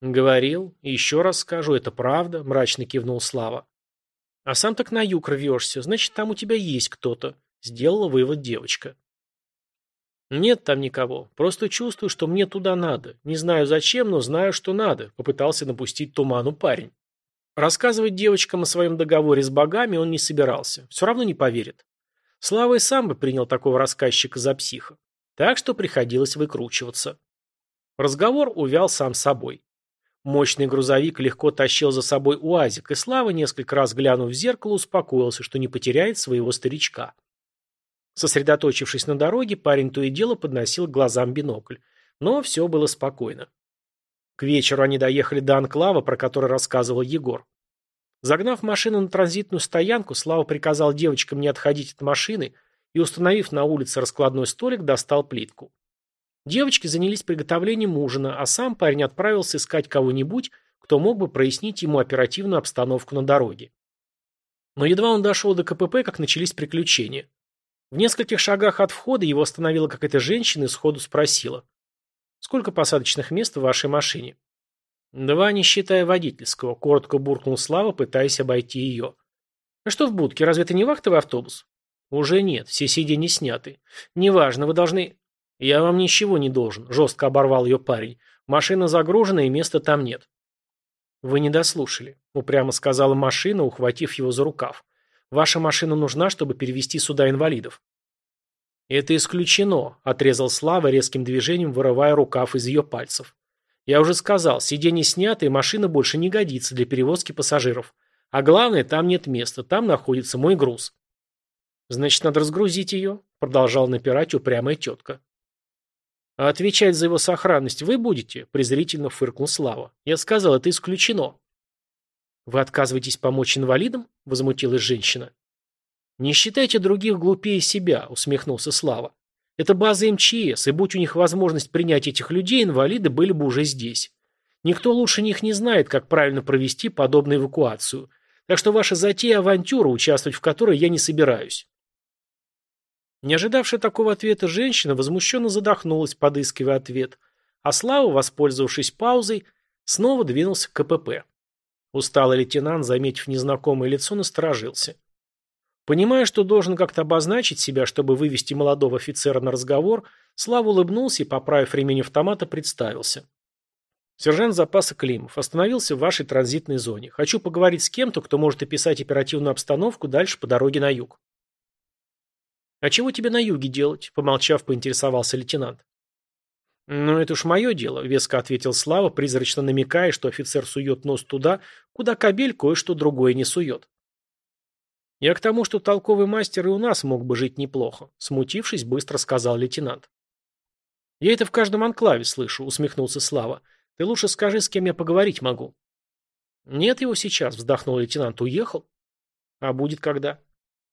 «Говорил. И еще раз скажу, это правда», – мрачно кивнул Слава. «А сам так на юг рвешься, значит, там у тебя есть кто-то», Сделала вывод девочка. «Нет там никого. Просто чувствую, что мне туда надо. Не знаю зачем, но знаю, что надо», — попытался напустить туману парень. Рассказывать девочкам о своем договоре с богами он не собирался. Все равно не поверит. Слава и сам бы принял такого рассказчика за психа. Так что приходилось выкручиваться. Разговор увял сам собой. Мощный грузовик легко тащил за собой УАЗик, и Слава, несколько раз глянув в зеркало, успокоился, что не потеряет своего старичка. Сосредоточившись на дороге, парень то и дело подносил к глазам бинокль. Но все было спокойно. К вечеру они доехали до анклава, про который рассказывал Егор. Загнав машину на транзитную стоянку, Слава приказал девочкам не отходить от машины и, установив на улице раскладной столик, достал плитку. Девочки занялись приготовлением ужина, а сам парень отправился искать кого-нибудь, кто мог бы прояснить ему оперативную обстановку на дороге. Но едва он дошел до КПП, как начались приключения. В нескольких шагах от входа его остановила какая-то женщина и сходу спросила. «Сколько посадочных мест в вашей машине?» «Два, не считая водительского», — коротко буркнул Слава, пытаясь обойти ее. «А что в будке? Разве это не вахтовый автобус?» «Уже нет, все сиденья сняты. Неважно, вы должны...» «Я вам ничего не должен», — жестко оборвал ее парень. «Машина загружена, и места там нет». «Вы не дослушали», — упрямо сказала машина, ухватив его за рукав. Ваша машина нужна, чтобы перевести сюда инвалидов». «Это исключено», — отрезал Слава резким движением, вырывая рукав из ее пальцев. «Я уже сказал, сиденье снято, и машина больше не годится для перевозки пассажиров. А главное, там нет места, там находится мой груз». «Значит, надо разгрузить ее», — продолжал напирать упрямая тетка. «А отвечать за его сохранность вы будете?» – презрительно фыркнул Слава. «Я сказал, это исключено». «Вы отказываетесь помочь инвалидам?» – возмутилась женщина. «Не считайте других глупее себя», – усмехнулся Слава. «Это база МЧС, и будь у них возможность принять этих людей, инвалиды были бы уже здесь. Никто лучше них не знает, как правильно провести подобную эвакуацию. Так что ваша затея – авантюра, участвовать в которой я не собираюсь». Не ожидавшая такого ответа женщина возмущенно задохнулась, подыскивая ответ, а Слава, воспользовавшись паузой, снова двинулся к КПП. Усталый лейтенант, заметив незнакомое лицо, насторожился. Понимая, что должен как-то обозначить себя, чтобы вывести молодого офицера на разговор, Слава улыбнулся и, поправив ремень автомата, представился. Сержант запаса Климов остановился в вашей транзитной зоне. Хочу поговорить с кем-то, кто может описать оперативную обстановку дальше по дороге на юг. «А чего тебе на юге делать?» – помолчав, поинтересовался лейтенант. «Ну, это уж мое дело», — веско ответил Слава, призрачно намекая, что офицер сует нос туда, куда кобель кое-что другое не сует. «Я к тому, что толковый мастер и у нас мог бы жить неплохо», — смутившись, быстро сказал лейтенант. «Я это в каждом анклаве слышу», — усмехнулся Слава. «Ты лучше скажи, с кем я поговорить могу». «Нет его сейчас», — вздохнул лейтенант. «Уехал?» «А будет когда?»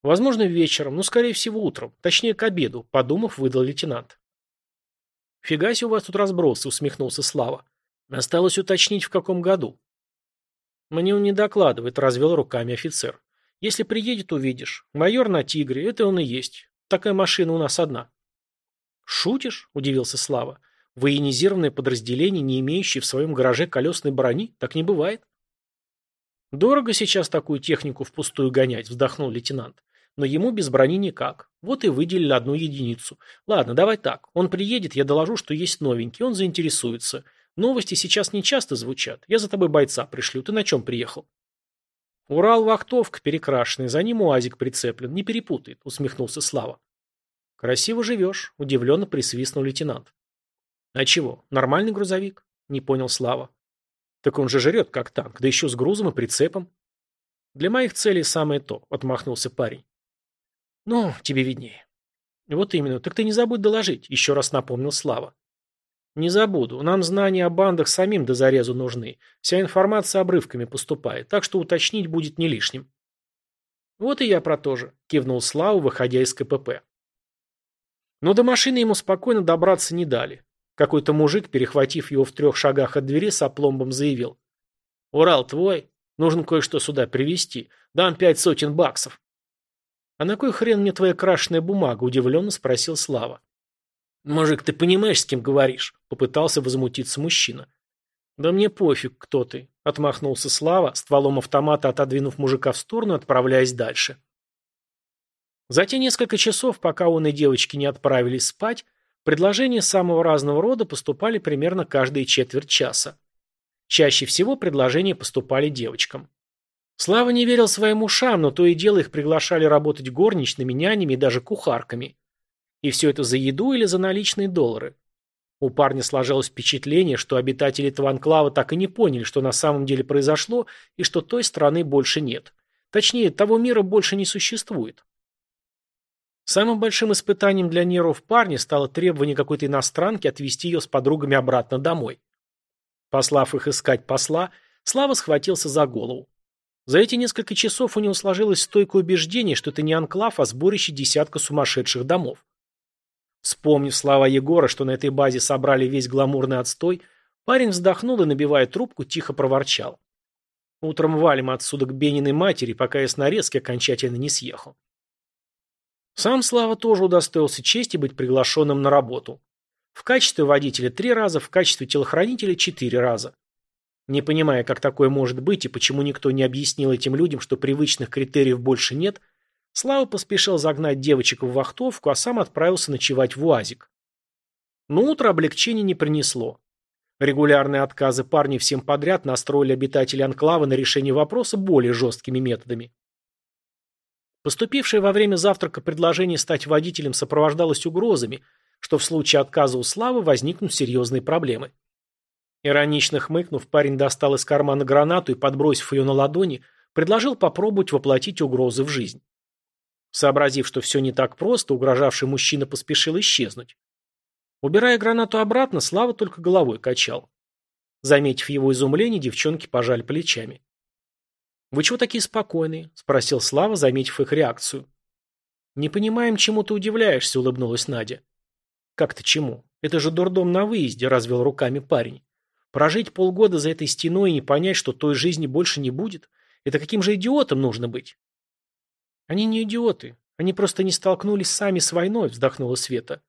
«Возможно, вечером, но, скорее всего, утром. Точнее, к обеду», — подумав, выдал лейтенант. «Фига себе у вас тут разбросы», — усмехнулся Слава. «Осталось уточнить, в каком году». «Мне он не докладывает», — развел руками офицер. «Если приедет, увидишь. Майор на «Тигре» — это он и есть. Такая машина у нас одна». «Шутишь?» — удивился Слава. «Военизированное подразделение, не имеющее в своем гараже колесной брони? Так не бывает». «Дорого сейчас такую технику впустую гонять», — вздохнул лейтенант. Но ему без брони никак. Вот и выделили одну единицу. Ладно, давай так. Он приедет, я доложу, что есть новенький, он заинтересуется. Новости сейчас не часто звучат. Я за тобой бойца пришлю. Ты на чем приехал? Урал вахтовка перекрашенный, за ним уазик прицеплен. Не перепутает, усмехнулся Слава. Красиво живешь, удивленно присвистнул лейтенант. А чего, нормальный грузовик? Не понял Слава. Так он же жрет, как танк, да еще с грузом и прицепом. Для моих целей самое то, отмахнулся парень. «Ну, тебе виднее». «Вот именно. Так ты не забудь доложить», — еще раз напомнил Слава. «Не забуду. Нам знания о бандах самим до зарезу нужны. Вся информация обрывками поступает, так что уточнить будет не лишним». «Вот и я про то же», — кивнул Слава, выходя из КПП. Но до машины ему спокойно добраться не дали. Какой-то мужик, перехватив его в трех шагах от двери, с опломбом заявил. «Урал твой? Нужно кое-что сюда привезти. Дам пять сотен баксов». «А на кой хрен мне твоя крашеная бумага?» – удивленно спросил Слава. «Мужик, ты понимаешь, с кем говоришь?» – попытался возмутиться мужчина. «Да мне пофиг, кто ты», – отмахнулся Слава, стволом автомата отодвинув мужика в сторону, отправляясь дальше. За те несколько часов, пока он и девочки не отправились спать, предложения самого разного рода поступали примерно каждые четверть часа. Чаще всего предложения поступали девочкам. Слава не верил своим ушам, но то и дело их приглашали работать горничными, нянями и даже кухарками. И все это за еду или за наличные доллары. У парня сложилось впечатление, что обитатели этого анклава так и не поняли, что на самом деле произошло, и что той страны больше нет. Точнее, того мира больше не существует. Самым большим испытанием для нервов парня стало требование какой-то иностранки отвезти ее с подругами обратно домой. Послав их искать посла, Слава схватился за голову. За эти несколько часов у него сложилось стойкое убеждение, что это не анклав, а сборище десятка сумасшедших домов. Вспомнив слова Егора, что на этой базе собрали весь гламурный отстой, парень вздохнул и, набивая трубку, тихо проворчал. Утром валим отсюда к Бениной матери, пока я с нарезки окончательно не съехал. Сам Слава тоже удостоился чести быть приглашенным на работу. В качестве водителя три раза, в качестве телохранителя четыре раза. Не понимая, как такое может быть и почему никто не объяснил этим людям, что привычных критериев больше нет, Слава поспешил загнать девочек в вахтовку, а сам отправился ночевать в УАЗик. Но утро облегчения не принесло. Регулярные отказы парней всем подряд настроили обитателей анклава на решение вопроса более жесткими методами. Поступившее во время завтрака предложение стать водителем сопровождалось угрозами, что в случае отказа у Славы возникнут серьезные проблемы. Иронично хмыкнув, парень достал из кармана гранату и, подбросив ее на ладони, предложил попробовать воплотить угрозы в жизнь. Сообразив, что все не так просто, угрожавший мужчина поспешил исчезнуть. Убирая гранату обратно, Слава только головой качал. Заметив его изумление, девчонки пожали плечами. «Вы чего такие спокойные?» – спросил Слава, заметив их реакцию. «Не понимаем, чему ты удивляешься», – улыбнулась Надя. «Как-то чему? Это же дурдом на выезде», – развел руками парень. Прожить полгода за этой стеной и не понять, что той жизни больше не будет, это каким же идиотом нужно быть? Они не идиоты. Они просто не столкнулись сами с войной, вздохнула Света.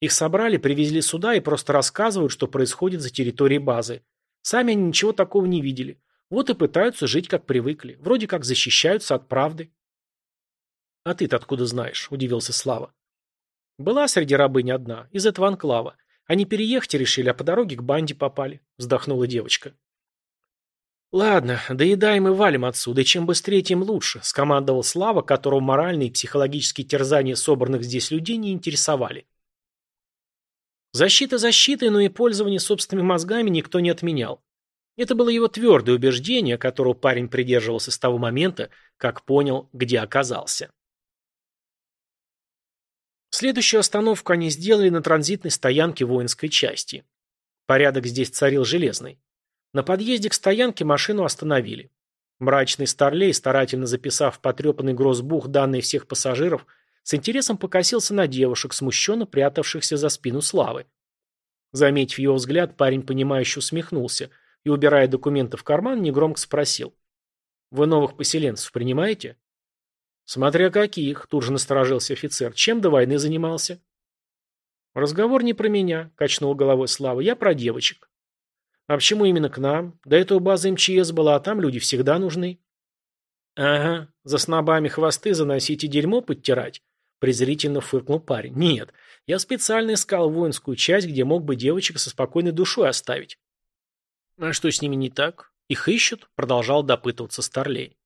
Их собрали, привезли сюда и просто рассказывают, что происходит за территорией базы. Сами они ничего такого не видели. Вот и пытаются жить, как привыкли. Вроде как защищаются от правды. А ты-то откуда знаешь? Удивился Слава. Была среди рабынь одна, из этого анклава. Они переехать решили, а по дороге к банде попали», — вздохнула девочка. «Ладно, доедаем и валим отсюда, чем быстрее, тем лучше», — скомандовал Слава, которого моральные и психологические терзания собранных здесь людей не интересовали. Защита защитой, но и пользование собственными мозгами никто не отменял. Это было его твердое убеждение, которого парень придерживался с того момента, как понял, где оказался. Следующую остановку они сделали на транзитной стоянке воинской части. Порядок здесь царил железный. На подъезде к стоянке машину остановили. Мрачный старлей, старательно записав в потрепанный грозбух данные всех пассажиров, с интересом покосился на девушек, смущенно прятавшихся за спину Славы. Заметив его взгляд, парень, понимающе усмехнулся и, убирая документы в карман, негромко спросил. «Вы новых поселенцев принимаете?» «Смотря каких», – тут же насторожился офицер. «Чем до войны занимался?» «Разговор не про меня», – качнул головой Слава. «Я про девочек». «А почему именно к нам? До этого база МЧС была, а там люди всегда нужны». «Ага, за снобами хвосты заносить и дерьмо подтирать», – презрительно фыркнул парень. «Нет, я специально искал воинскую часть, где мог бы девочек со спокойной душой оставить». «А что с ними не так? Их ищут?» – продолжал допытываться Старлей.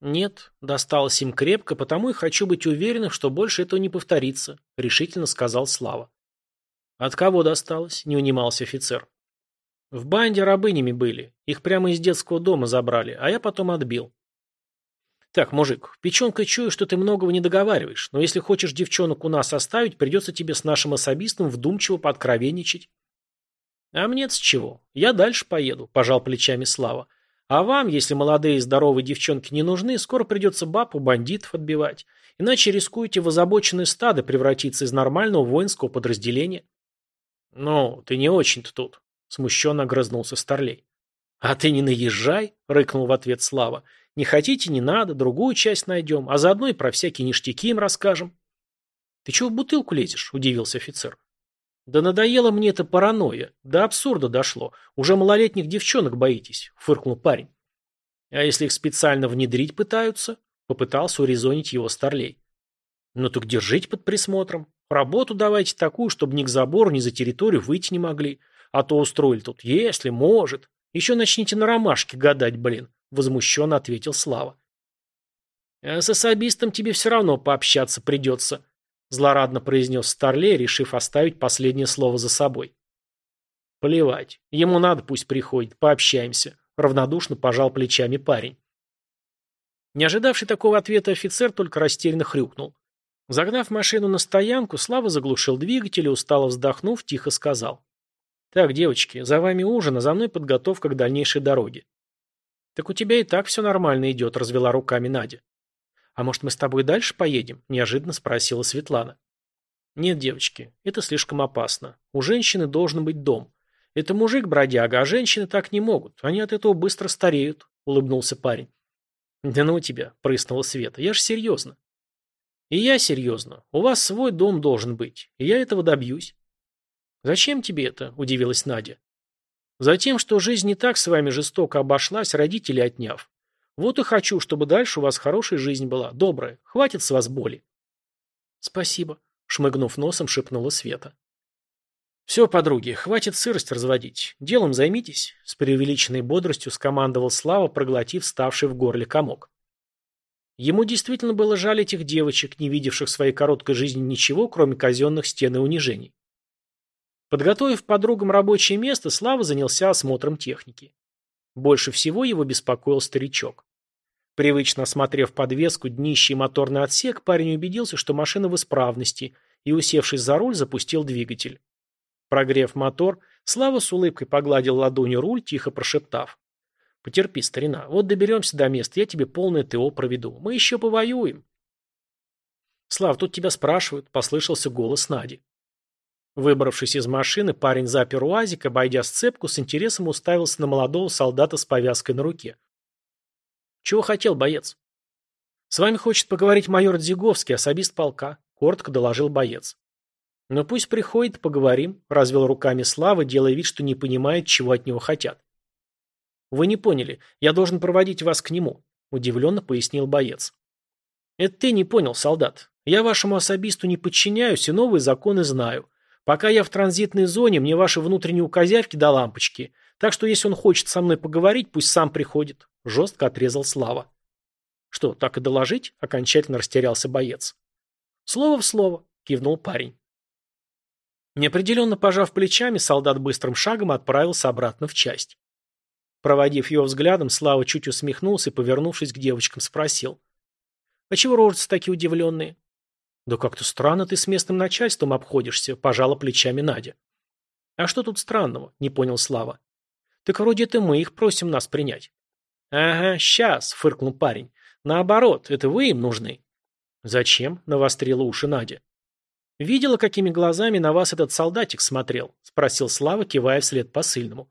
«Нет, досталось им крепко, потому и хочу быть уверенным, что больше этого не повторится», — решительно сказал Слава. «От кого досталось?» — не унимался офицер. «В банде рабынями были. Их прямо из детского дома забрали, а я потом отбил». «Так, мужик, печенкой чую, что ты многого не договариваешь, но если хочешь девчонок у нас оставить, придется тебе с нашим особистом вдумчиво пооткровенничать». «А мне с чего? Я дальше поеду», — пожал плечами Слава. А вам, если молодые и здоровые девчонки не нужны, скоро придется баб у бандитов отбивать. Иначе рискуете в озабоченное стадо превратиться из нормального воинского подразделения. Ну, ты не очень-то тут, смущенно огрызнулся Старлей. А ты не наезжай, рыкнул в ответ Слава. Не хотите, не надо, другую часть найдем, а заодно и про всякие ништяки им расскажем. Ты чего в бутылку лезешь? Удивился офицер. Да надоело мне эта паранойя. До абсурда дошло. Уже малолетних девчонок боитесь, фыркнул парень. А если их специально внедрить пытаются? Попытался урезонить его Старлей. Ну так держите под присмотром. Работу давайте такую, чтобы ни к забору, ни за территорию выйти не могли. А то устроили тут, если, может. Еще начните на ромашке гадать, блин, возмущенно ответил Слава. А с особистом тебе все равно пообщаться придется, злорадно произнес Старлей, решив оставить последнее слово за собой. Плевать. Ему надо, пусть приходит, пообщаемся. Равнодушно пожал плечами парень. Не ожидавший такого ответа офицер только растерянно хрюкнул. Загнав машину на стоянку, Слава заглушил двигатель и, устало вздохнув, тихо сказал. «Так, девочки, за вами ужин, а за мной подготовка к дальнейшей дороге». «Так у тебя и так все нормально идет», — развела руками Надя. «А может, мы с тобой дальше поедем?» – неожиданно спросила Светлана. «Нет, девочки, это слишком опасно. У женщины должен быть дом. Это мужик-бродяга, а женщины так не могут. Они от этого быстро стареют», – улыбнулся парень. «Да ну тебя», — прыснула Света, — «я же серьезно». «И я серьезно. У вас свой дом должен быть, и я этого добьюсь». «Зачем тебе это?» — удивилась Надя. «Затем, что жизнь не так с вами жестоко обошлась, родители отняв. Вот и хочу, чтобы дальше у вас хорошая жизнь была, добрая. Хватит с вас боли». «Спасибо», — шмыгнув носом, шепнула Света. «Все, подруги, хватит сырость разводить. Делом займитесь», — с преувеличенной бодростью скомандовал Слава, проглотив ставший в горле комок. Ему действительно было жаль этих девочек, не видевших в своей короткой жизни ничего, кроме казенных стен и унижений. Подготовив подругам рабочее место, Слава занялся осмотром техники. Больше всего его беспокоил старичок. Привычно осмотрев подвеску, днище и моторный отсек, парень убедился, что машина в исправности, и, усевшись за руль, запустил двигатель. Прогрев мотор, Слава с улыбкой погладил ладонью руль, тихо прошептав. «Потерпи, старина, вот доберемся до места, я тебе полное ТО проведу. Мы еще повоюем». «Слав, тут тебя спрашивают», — послышался голос Нади. Выбравшись из машины, парень запер уазик, обойдя сцепку, с интересом уставился на молодого солдата с повязкой на руке. «Чего хотел, боец?» «С вами хочет поговорить майор Дзиговский, особист полка», — коротко доложил боец. «Ну пусть приходит, поговорим», – развел руками Слава, делая вид, что не понимает, чего от него хотят. «Вы не поняли. Я должен проводить вас к нему», – удивленно пояснил боец. «Это ты не понял, солдат. Я вашему особисту не подчиняюсь и новые законы знаю. Пока я в транзитной зоне, мне ваши внутренние указявки до лампочки. Так что если он хочет со мной поговорить, пусть сам приходит», – жестко отрезал Слава. «Что, так и доложить?» – окончательно растерялся боец. «Слово в слово», – кивнул парень. Неопределенно пожав плечами, солдат быстрым шагом отправился обратно в часть. Проводив его взглядом, Слава чуть усмехнулся и, повернувшись к девочкам, спросил. «А чего рожатся такие удивленные?» «Да как-то странно ты с местным начальством обходишься», – пожала плечами Надя. «А что тут странного?» – не понял Слава. «Так вроде это мы их просим нас принять». «Ага, сейчас», – фыркнул парень. «Наоборот, это вы им нужны». «Зачем?» – навострила уши Надя. «Видела, какими глазами на вас этот солдатик смотрел?» – спросил Слава, кивая вслед посыльному.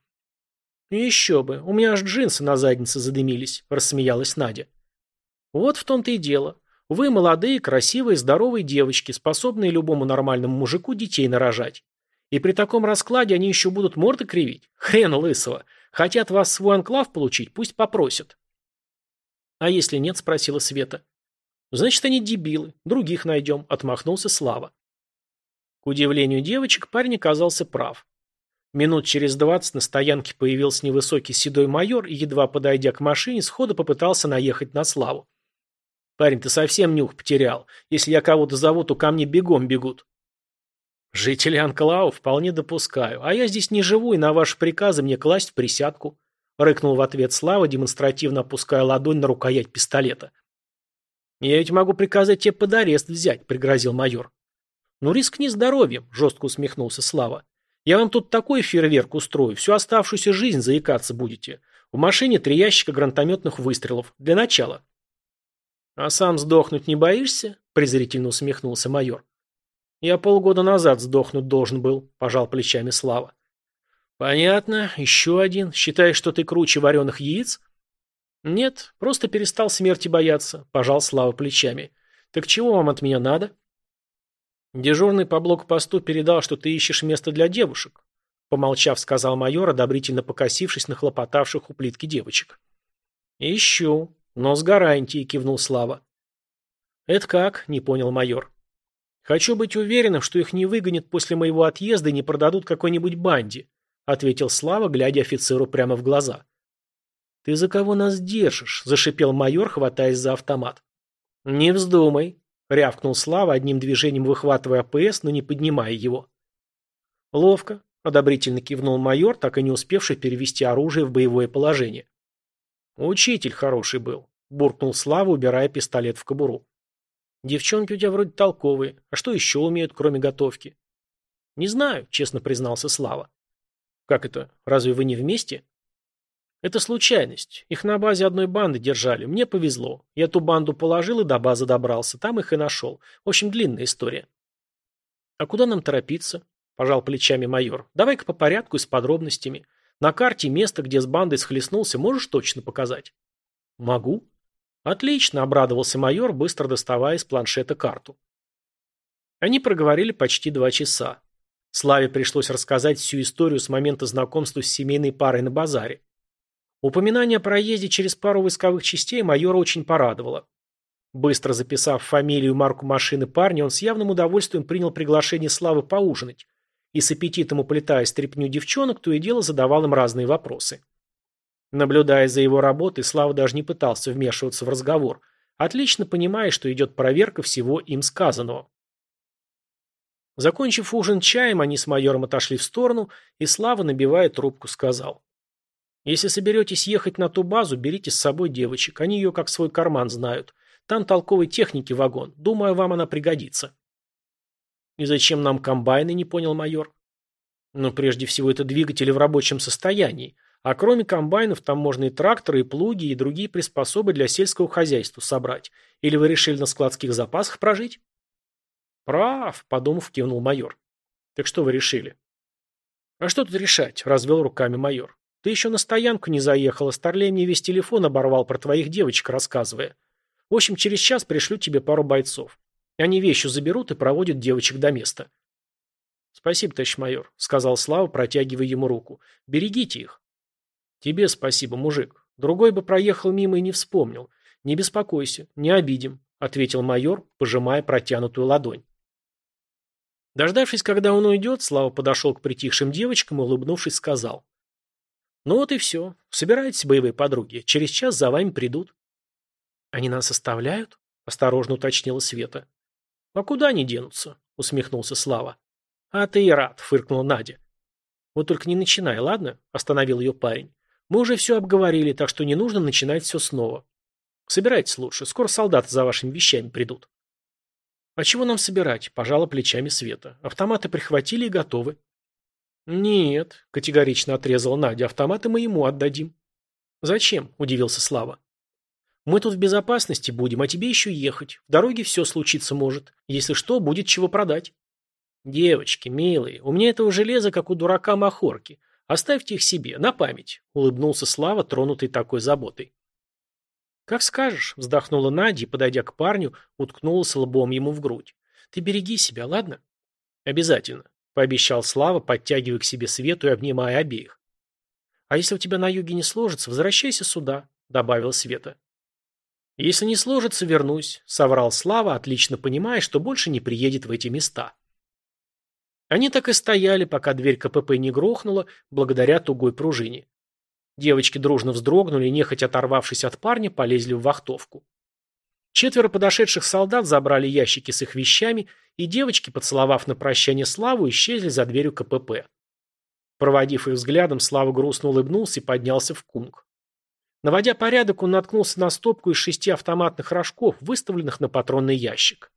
«Еще бы, у меня аж джинсы на заднице задымились», – рассмеялась Надя. «Вот в том-то и дело. Вы молодые, красивые, здоровые девочки, способные любому нормальному мужику детей нарожать. И при таком раскладе они еще будут морды кривить? Хрен лысого. Хотят вас в свой анклав получить, пусть попросят». «А если нет?» – спросила Света. «Значит, они дебилы. Других найдем», – отмахнулся Слава. К удивлению девочек, парень оказался прав. Минут через двадцать на стоянке появился невысокий седой майор и, едва подойдя к машине, сходу попытался наехать на Славу. «Парень, ты совсем нюх потерял. Если я кого-то зову, то ко мне бегом бегут». «Жители Анклау вполне допускаю, а я здесь не живу, и на ваши приказы мне класть в присядку», рыкнул в ответ Слава, демонстративно опуская ладонь на рукоять пистолета. «Я ведь могу приказать тебе под арест взять», — пригрозил майор. «Ну рискни здоровьем», – жестко усмехнулся Слава. «Я вам тут такой фейерверк устрою, всю оставшуюся жизнь заикаться будете. В машине три ящика гранатометных выстрелов. Для начала. «А сам сдохнуть не боишься?» – презрительно усмехнулся майор. «Я полгода назад сдохнуть должен был», – пожал плечами Слава. «Понятно. Еще один. Считаешь, что ты круче вареных яиц?» «Нет, просто перестал смерти бояться», – пожал Слава плечами. «Так чего вам от меня надо?» Дежурный по блокпосту передал, что ты ищешь место для девушек. Помолчав, сказал майор, одобрительно покосившись на хлопотавших у плитки девочек. «Ищу, но с гарантией», — кивнул Слава. «Это как?» — не понял майор. «Хочу быть уверенным, что их не выгонят после моего отъезда и не продадут какой-нибудь банде», — ответил Слава, глядя офицеру прямо в глаза. «Ты за кого нас держишь?» — зашипел майор, хватаясь за автомат. «Не вздумай», — рявкнул Слава, одним движением выхватывая АПС, но не поднимая его. «Ловко», — одобрительно кивнул майор, так и не успевший перевести оружие в боевое положение. «Учитель хороший был», — буркнул Слава, убирая пистолет в кобуру. «Девчонки у тебя вроде толковые. А что еще умеют, кроме готовки?» «Не знаю», — честно признался Слава. «Как это? Разве вы не вместе?» Это случайность. Их на базе одной банды держали. Мне повезло. Я ту банду положил и до базы добрался. Там их и нашел. В общем, длинная история. А куда нам торопиться? Пожал плечами майор. Давай-ка по порядку и с подробностями. На карте место, где с бандой схлестнулся, можешь точно показать? Могу. Отлично, обрадовался майор, быстро доставая из планшета карту. Они проговорили почти два часа. Славе пришлось рассказать всю историю с момента знакомства с семейной парой на базаре. Упоминание о проезде через пару войсковых частей майора очень порадовало. Быстро записав фамилию и марку машины парня, он с явным удовольствием принял приглашение Славы поужинать и с аппетитом уплетая стряпню девчонок, то и дело задавал им разные вопросы. Наблюдая за его работой, Слава даже не пытался вмешиваться в разговор, отлично понимая, что идет проверка всего им сказанного. Закончив ужин чаем, они с майором отошли в сторону, и Слава, набивая трубку, сказал. Если соберетесь ехать на ту базу, берите с собой девочек. Они ее как свой карман знают. Там толковой техники вагон. Думаю, вам она пригодится. И зачем нам комбайны, не понял майор. Но прежде всего это двигатели в рабочем состоянии. А кроме комбайнов там можно и тракторы, и плуги, и другие приспособы для сельского хозяйства собрать. Или вы решили на складских запасах прожить? Прав, подумав, кивнул майор. Так что вы решили? А что тут решать? Развел руками майор. Ты еще на стоянку не заехала, Старлей мне весь телефон оборвал про твоих девочек, рассказывая. В общем, через час пришлю тебе пару бойцов. Они вещи заберут и проводят девочек до места. Спасибо, товарищ майор, сказал Слава, протягивая ему руку. Берегите их. Тебе спасибо, мужик. Другой бы проехал мимо и не вспомнил. Не беспокойся, не обидим, ответил майор, пожимая протянутую ладонь. Дождавшись, когда он уйдет, Слава подошел к притихшим девочкам и, улыбнувшись, сказал. Ну вот и все. Собирайтесь, боевые подруги. Через час за вами придут. Они нас оставляют? Осторожно уточнила Света. А куда они денутся? Усмехнулся Слава. А ты и рад, фыркнула Надя. Вот только не начинай, ладно? Остановил ее парень. Мы уже все обговорили, так что не нужно начинать все снова. Собирайтесь лучше, скоро солдаты за вашими вещами придут. А чего нам собирать? Пожала плечами Света. Автоматы прихватили и готовы. «Нет», — категорично отрезал Надя, — «автоматы мы ему отдадим». «Зачем?» — удивился Слава. «Мы тут в безопасности будем, а тебе еще ехать. В дороге все случиться может. Если что, будет чего продать». «Девочки, милые, у меня этого железа, как у дурака махорки. Оставьте их себе, на память», — улыбнулся Слава, тронутый такой заботой. «Как скажешь», — вздохнула Надя и, подойдя к парню, уткнулась лбом ему в грудь. «Ты береги себя, ладно?» «Обязательно пообещал Слава, подтягивая к себе Свету и обнимая обеих. «А если у тебя на юге не сложится, возвращайся сюда», — добавила Света. «Если не сложится, вернусь», — соврал Слава, отлично понимая, что больше не приедет в эти места. Они так и стояли, пока дверь КПП не грохнула, благодаря тугой пружине. Девочки дружно вздрогнули и, нехотя оторвавшись от парня, полезли в вахтовку. Четверо подошедших солдат забрали ящики с их вещами, и девочки, поцеловав на прощание Славу, исчезли за дверью КПП. Проводив их взглядом, Слава грустно улыбнулся и поднялся в кунг. Наводя порядок, он наткнулся на стопку из шести автоматных рожков, выставленных на патронный ящик.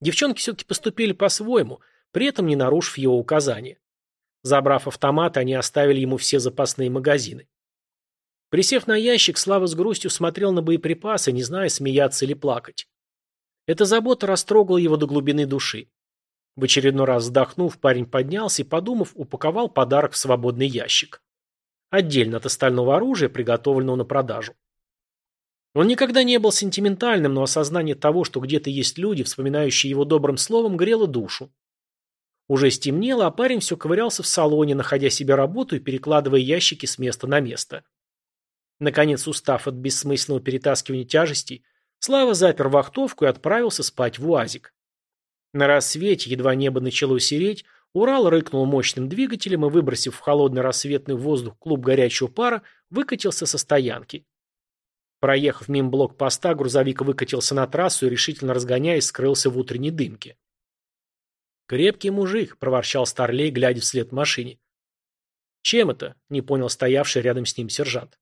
Девчонки все-таки поступили по-своему, при этом не нарушив его указания. Забрав автомат, они оставили ему все запасные магазины. Присев на ящик, Слава с грустью смотрел на боеприпасы, не зная, смеяться или плакать. Эта забота растрогала его до глубины души. В очередной раз вздохнув, парень поднялся и, подумав, упаковал подарок в свободный ящик. Отдельно от остального оружия, приготовленного на продажу. Он никогда не был сентиментальным, но осознание того, что где-то есть люди, вспоминающие его добрым словом, грело душу. Уже стемнело, а парень все ковырялся в салоне, находя себе работу и перекладывая ящики с места на место. Наконец, устав от бессмысленного перетаскивания тяжестей, Слава запер вахтовку и отправился спать в УАЗик. На рассвете, едва небо начало сереть, Урал рыкнул мощным двигателем и, выбросив в холодный рассветный воздух клуб горячего пара, выкатился со стоянки. Проехав мимо блокпоста, грузовик выкатился на трассу и, решительно разгоняясь, скрылся в утренней дымке. «Крепкий мужик», — проворчал Старлей, глядя вслед машине. «Чем это?» — не понял стоявший рядом с ним сержант.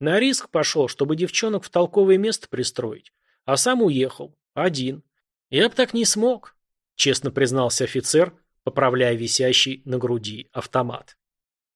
На риск пошел, чтобы девчонок в толковое место пристроить. А сам уехал. Один. Я б так не смог, честно признался офицер, поправляя висящий на груди автомат.